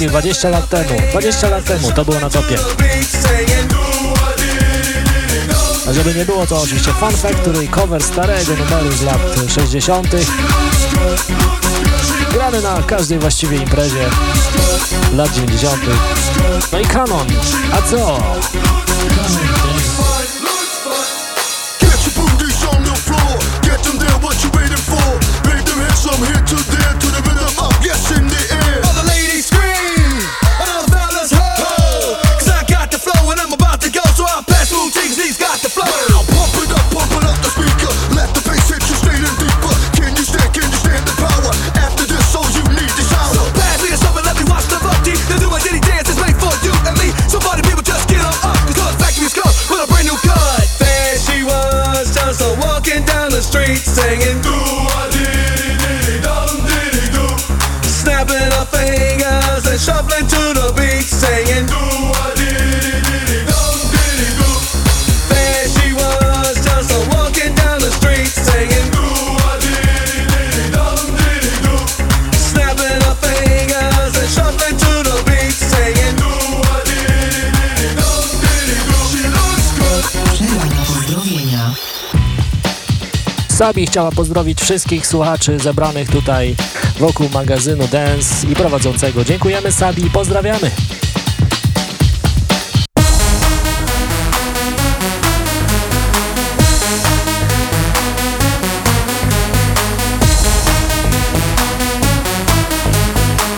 słyszeli 20 lat temu. 20 lat temu to było na topie. A żeby nie było to oczywiście Fun Factory, cover starego numeru z lat 60. Grany na każdej właściwie imprezie lat 90. No i kanon. A co? Sabi chciała pozdrowić wszystkich słuchaczy zebranych tutaj wokół magazynu Dance i prowadzącego. Dziękujemy Sabi i pozdrawiamy.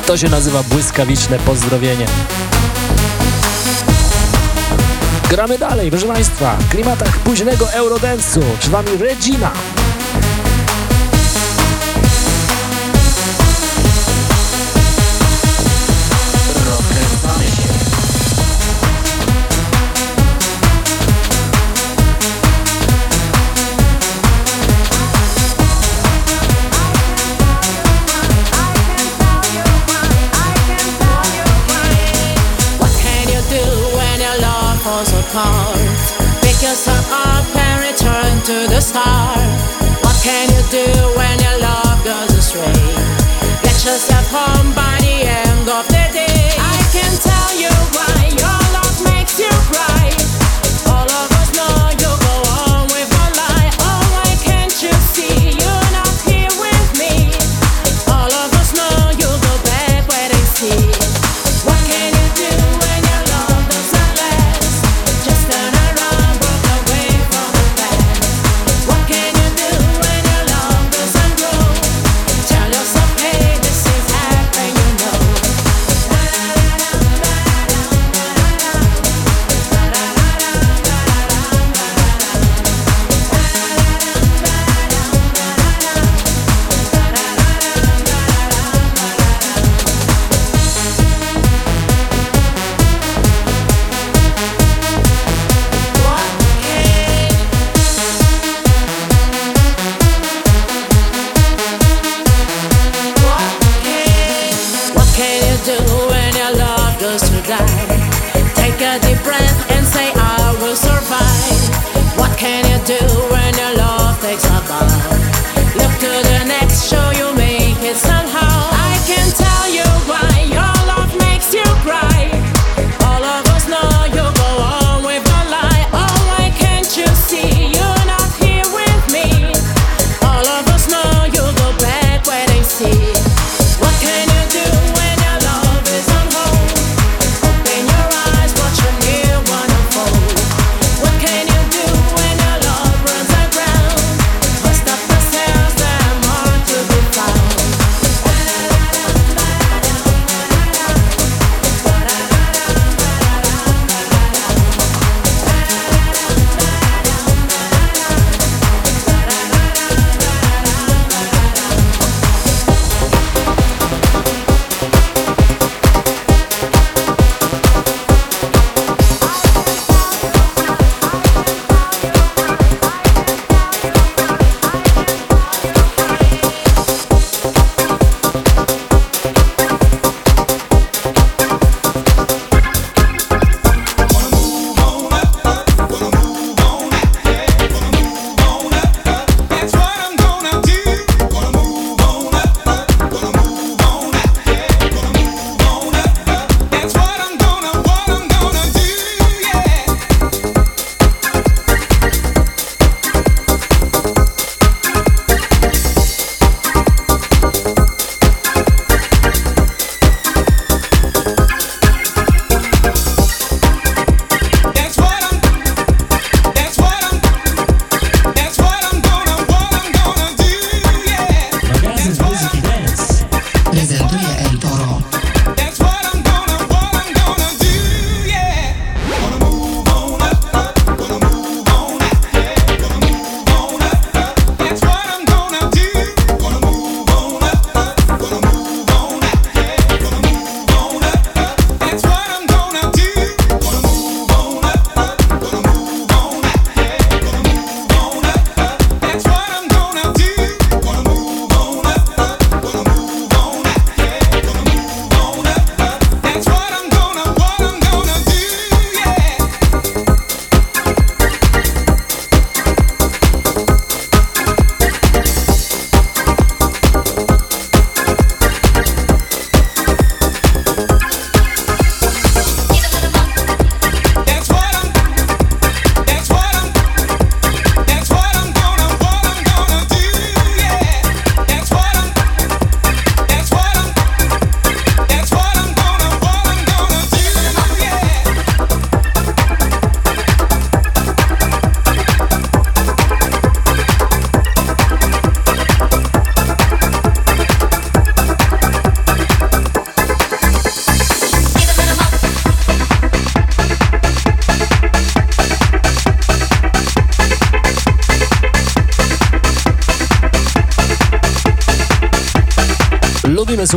To się nazywa błyskawiczne pozdrowienie. Gramy dalej, proszę Państwa, w klimatach późnego Eurodensu. Czy Wami Regina?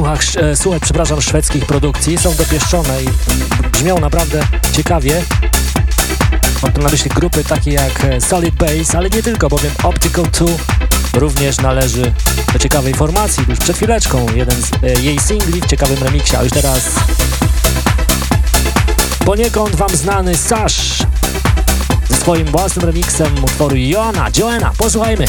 Słuchać, e, słuchać, przepraszam, szwedzkich produkcji. Są dopieszczone i brzmią naprawdę ciekawie. Mam tu na myśli grupy takie jak e, Solid Base, ale nie tylko, bowiem Optical 2 również należy do ciekawej formacji. Już przed chwileczką jeden z e, jej singli w ciekawym remiksie, a już teraz poniekąd wam znany Sash ze swoim własnym remixem utworu Joanna, Joanna, posłuchajmy.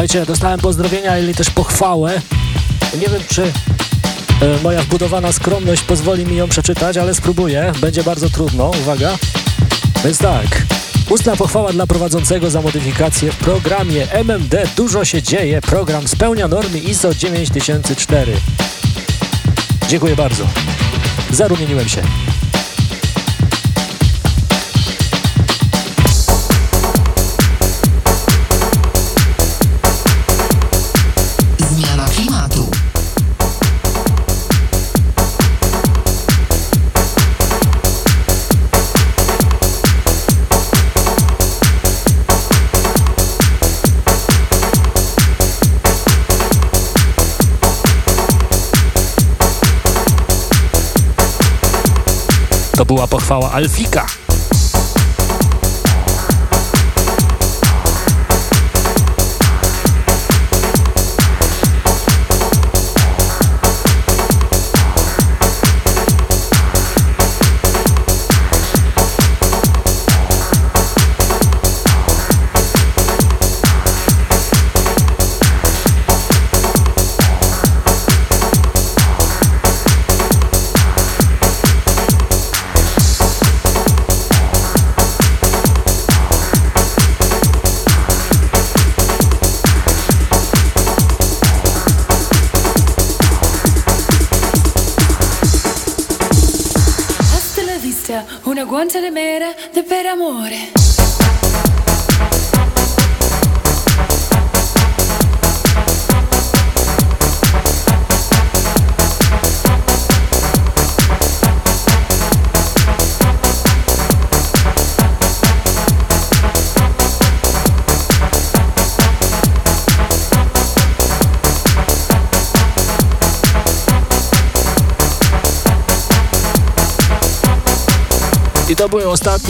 Słuchajcie, dostałem pozdrowienia, ale też pochwałę. Nie wiem, czy e, moja wbudowana skromność pozwoli mi ją przeczytać, ale spróbuję. Będzie bardzo trudno, uwaga. Więc tak. Ustna pochwała dla prowadzącego za modyfikację w programie MMD Dużo się dzieje. Program spełnia normy ISO 9004. Dziękuję bardzo. Zarumieniłem się. Pochwała Alfika.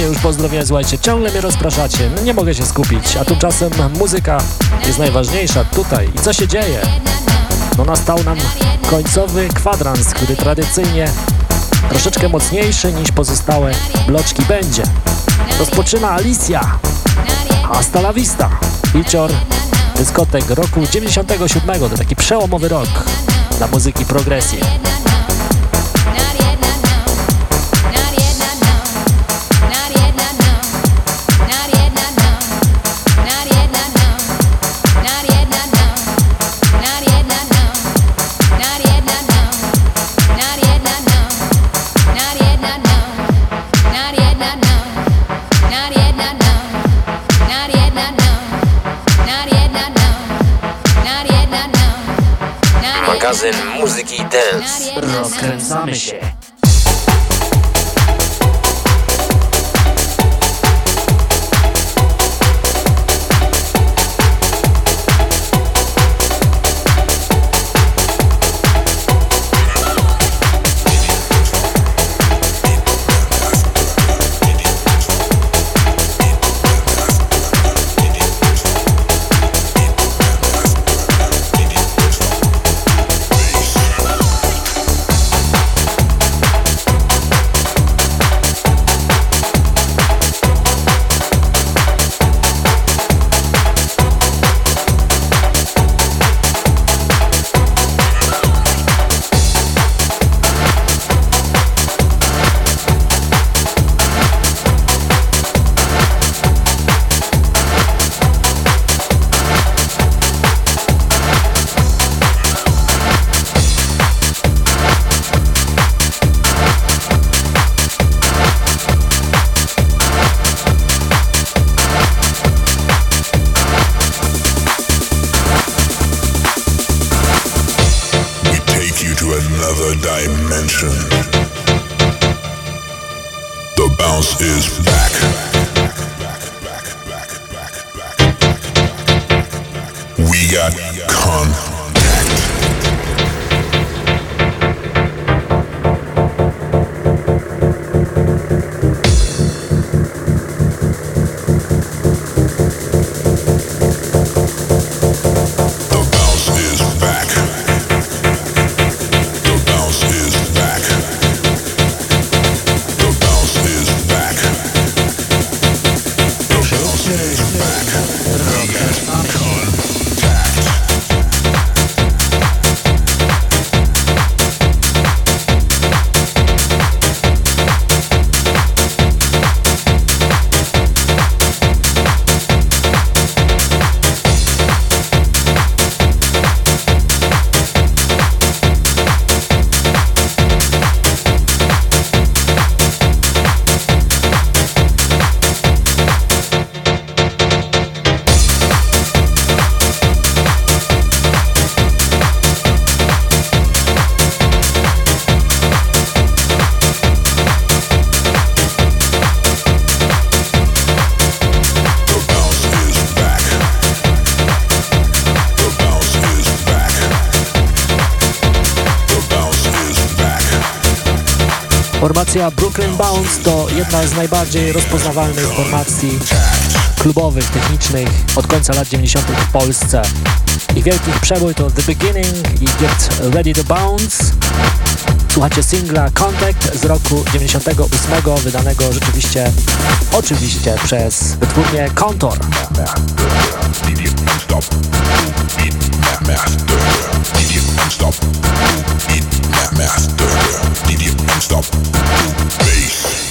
Ostatnie już pozdrowienia, słuchajcie, ciągle mnie rozpraszacie, nie mogę się skupić, a tymczasem muzyka jest najważniejsza tutaj. I co się dzieje? No nastał nam końcowy kwadrans, który tradycyjnie troszeczkę mocniejszy niż pozostałe bloczki będzie. Rozpoczyna Alicia, Hasta la vista, feature dyskotek roku 97, to taki przełomowy rok dla muzyki progresji. Magazyn muzyki dance. Rozkręcamy się. Another dimension. The bounce is back. Brooklyn Bounce to jedna z najbardziej rozpoznawalnych formacji klubowych, technicznych od końca lat 90. w Polsce. Ich wielkich przebój to The Beginning i Get Ready to Bounce. Słuchacie singla Contact z roku 98, wydanego rzeczywiście, oczywiście przez wytwórnię Contour. Stop. Beat master. Idiot stop. Beat master. Idiot stop. Bass.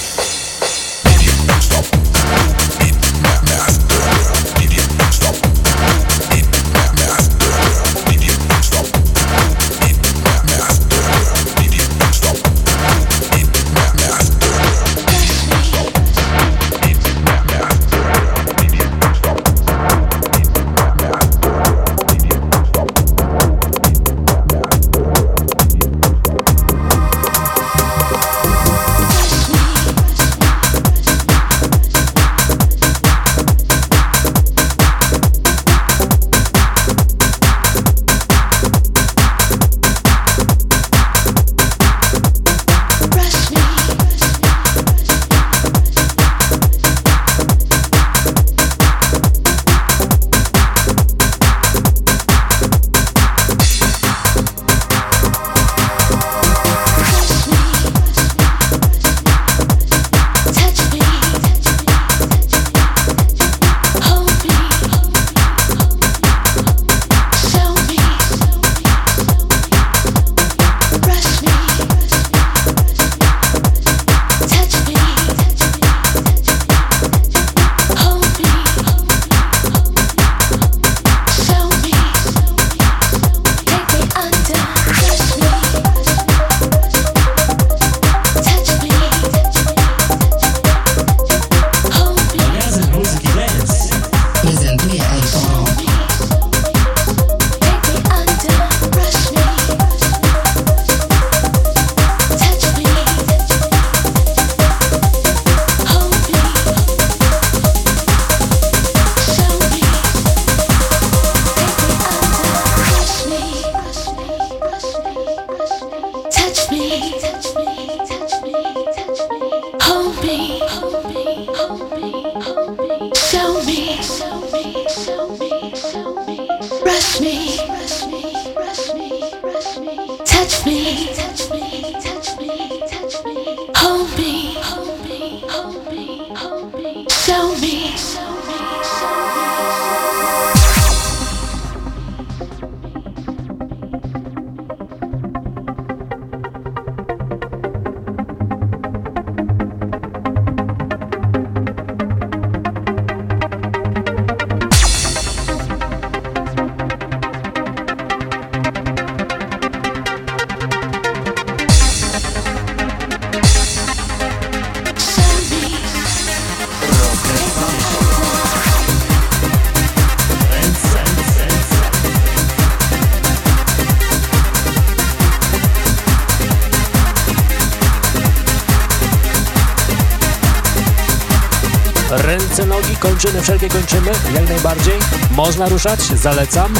Kończyny, wszelkie kończyny, jak najbardziej. Można ruszać, zalecam.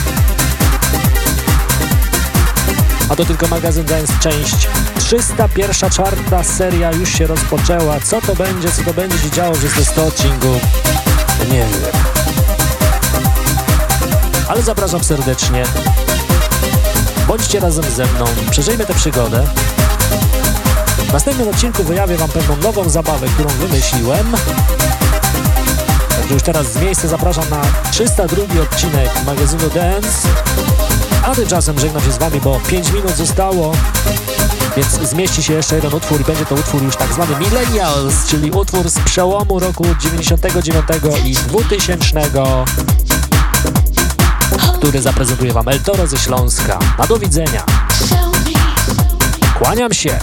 A to tylko magazyn Dance, część 301, czwarta seria już się rozpoczęła. Co to będzie, co to będzie się działo przez te 100 odcinków? Nie wiem. Ale zapraszam serdecznie. Bądźcie razem ze mną, przeżyjmy tę przygodę. W następnym odcinku wyjawię Wam pewną nową zabawę, którą wymyśliłem. Także już teraz z miejsca zapraszam na 302 odcinek magazynu Dance. A tymczasem żegnam się z Wami, bo 5 minut zostało, więc zmieści się jeszcze jeden utwór i będzie to utwór już tak zwany Millennials, czyli utwór z przełomu roku 99 i 2000, który zaprezentuje Wam El Toro ze Śląska. A do widzenia. Kłaniam się.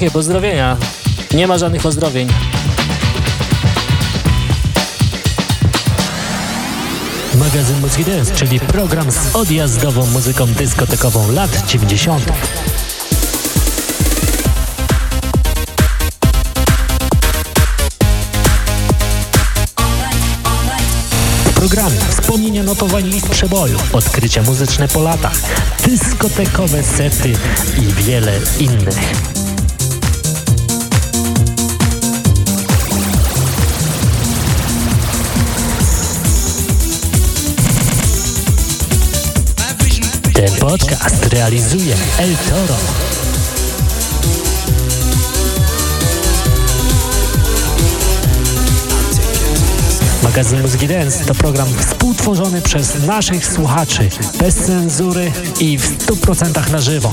Jakie pozdrowienia? Nie ma żadnych pozdrowień. Magazyn Muzyki Dance, czyli program z odjazdową muzyką dyskotekową lat 90. W programie wspomnienia notowań list przebojów, odkrycia muzyczne po latach, dyskotekowe sety i wiele innych. Realizuje El Toro. Magazyn Muzyki Dance to program współtworzony przez naszych słuchaczy, bez cenzury i w 100% na żywo.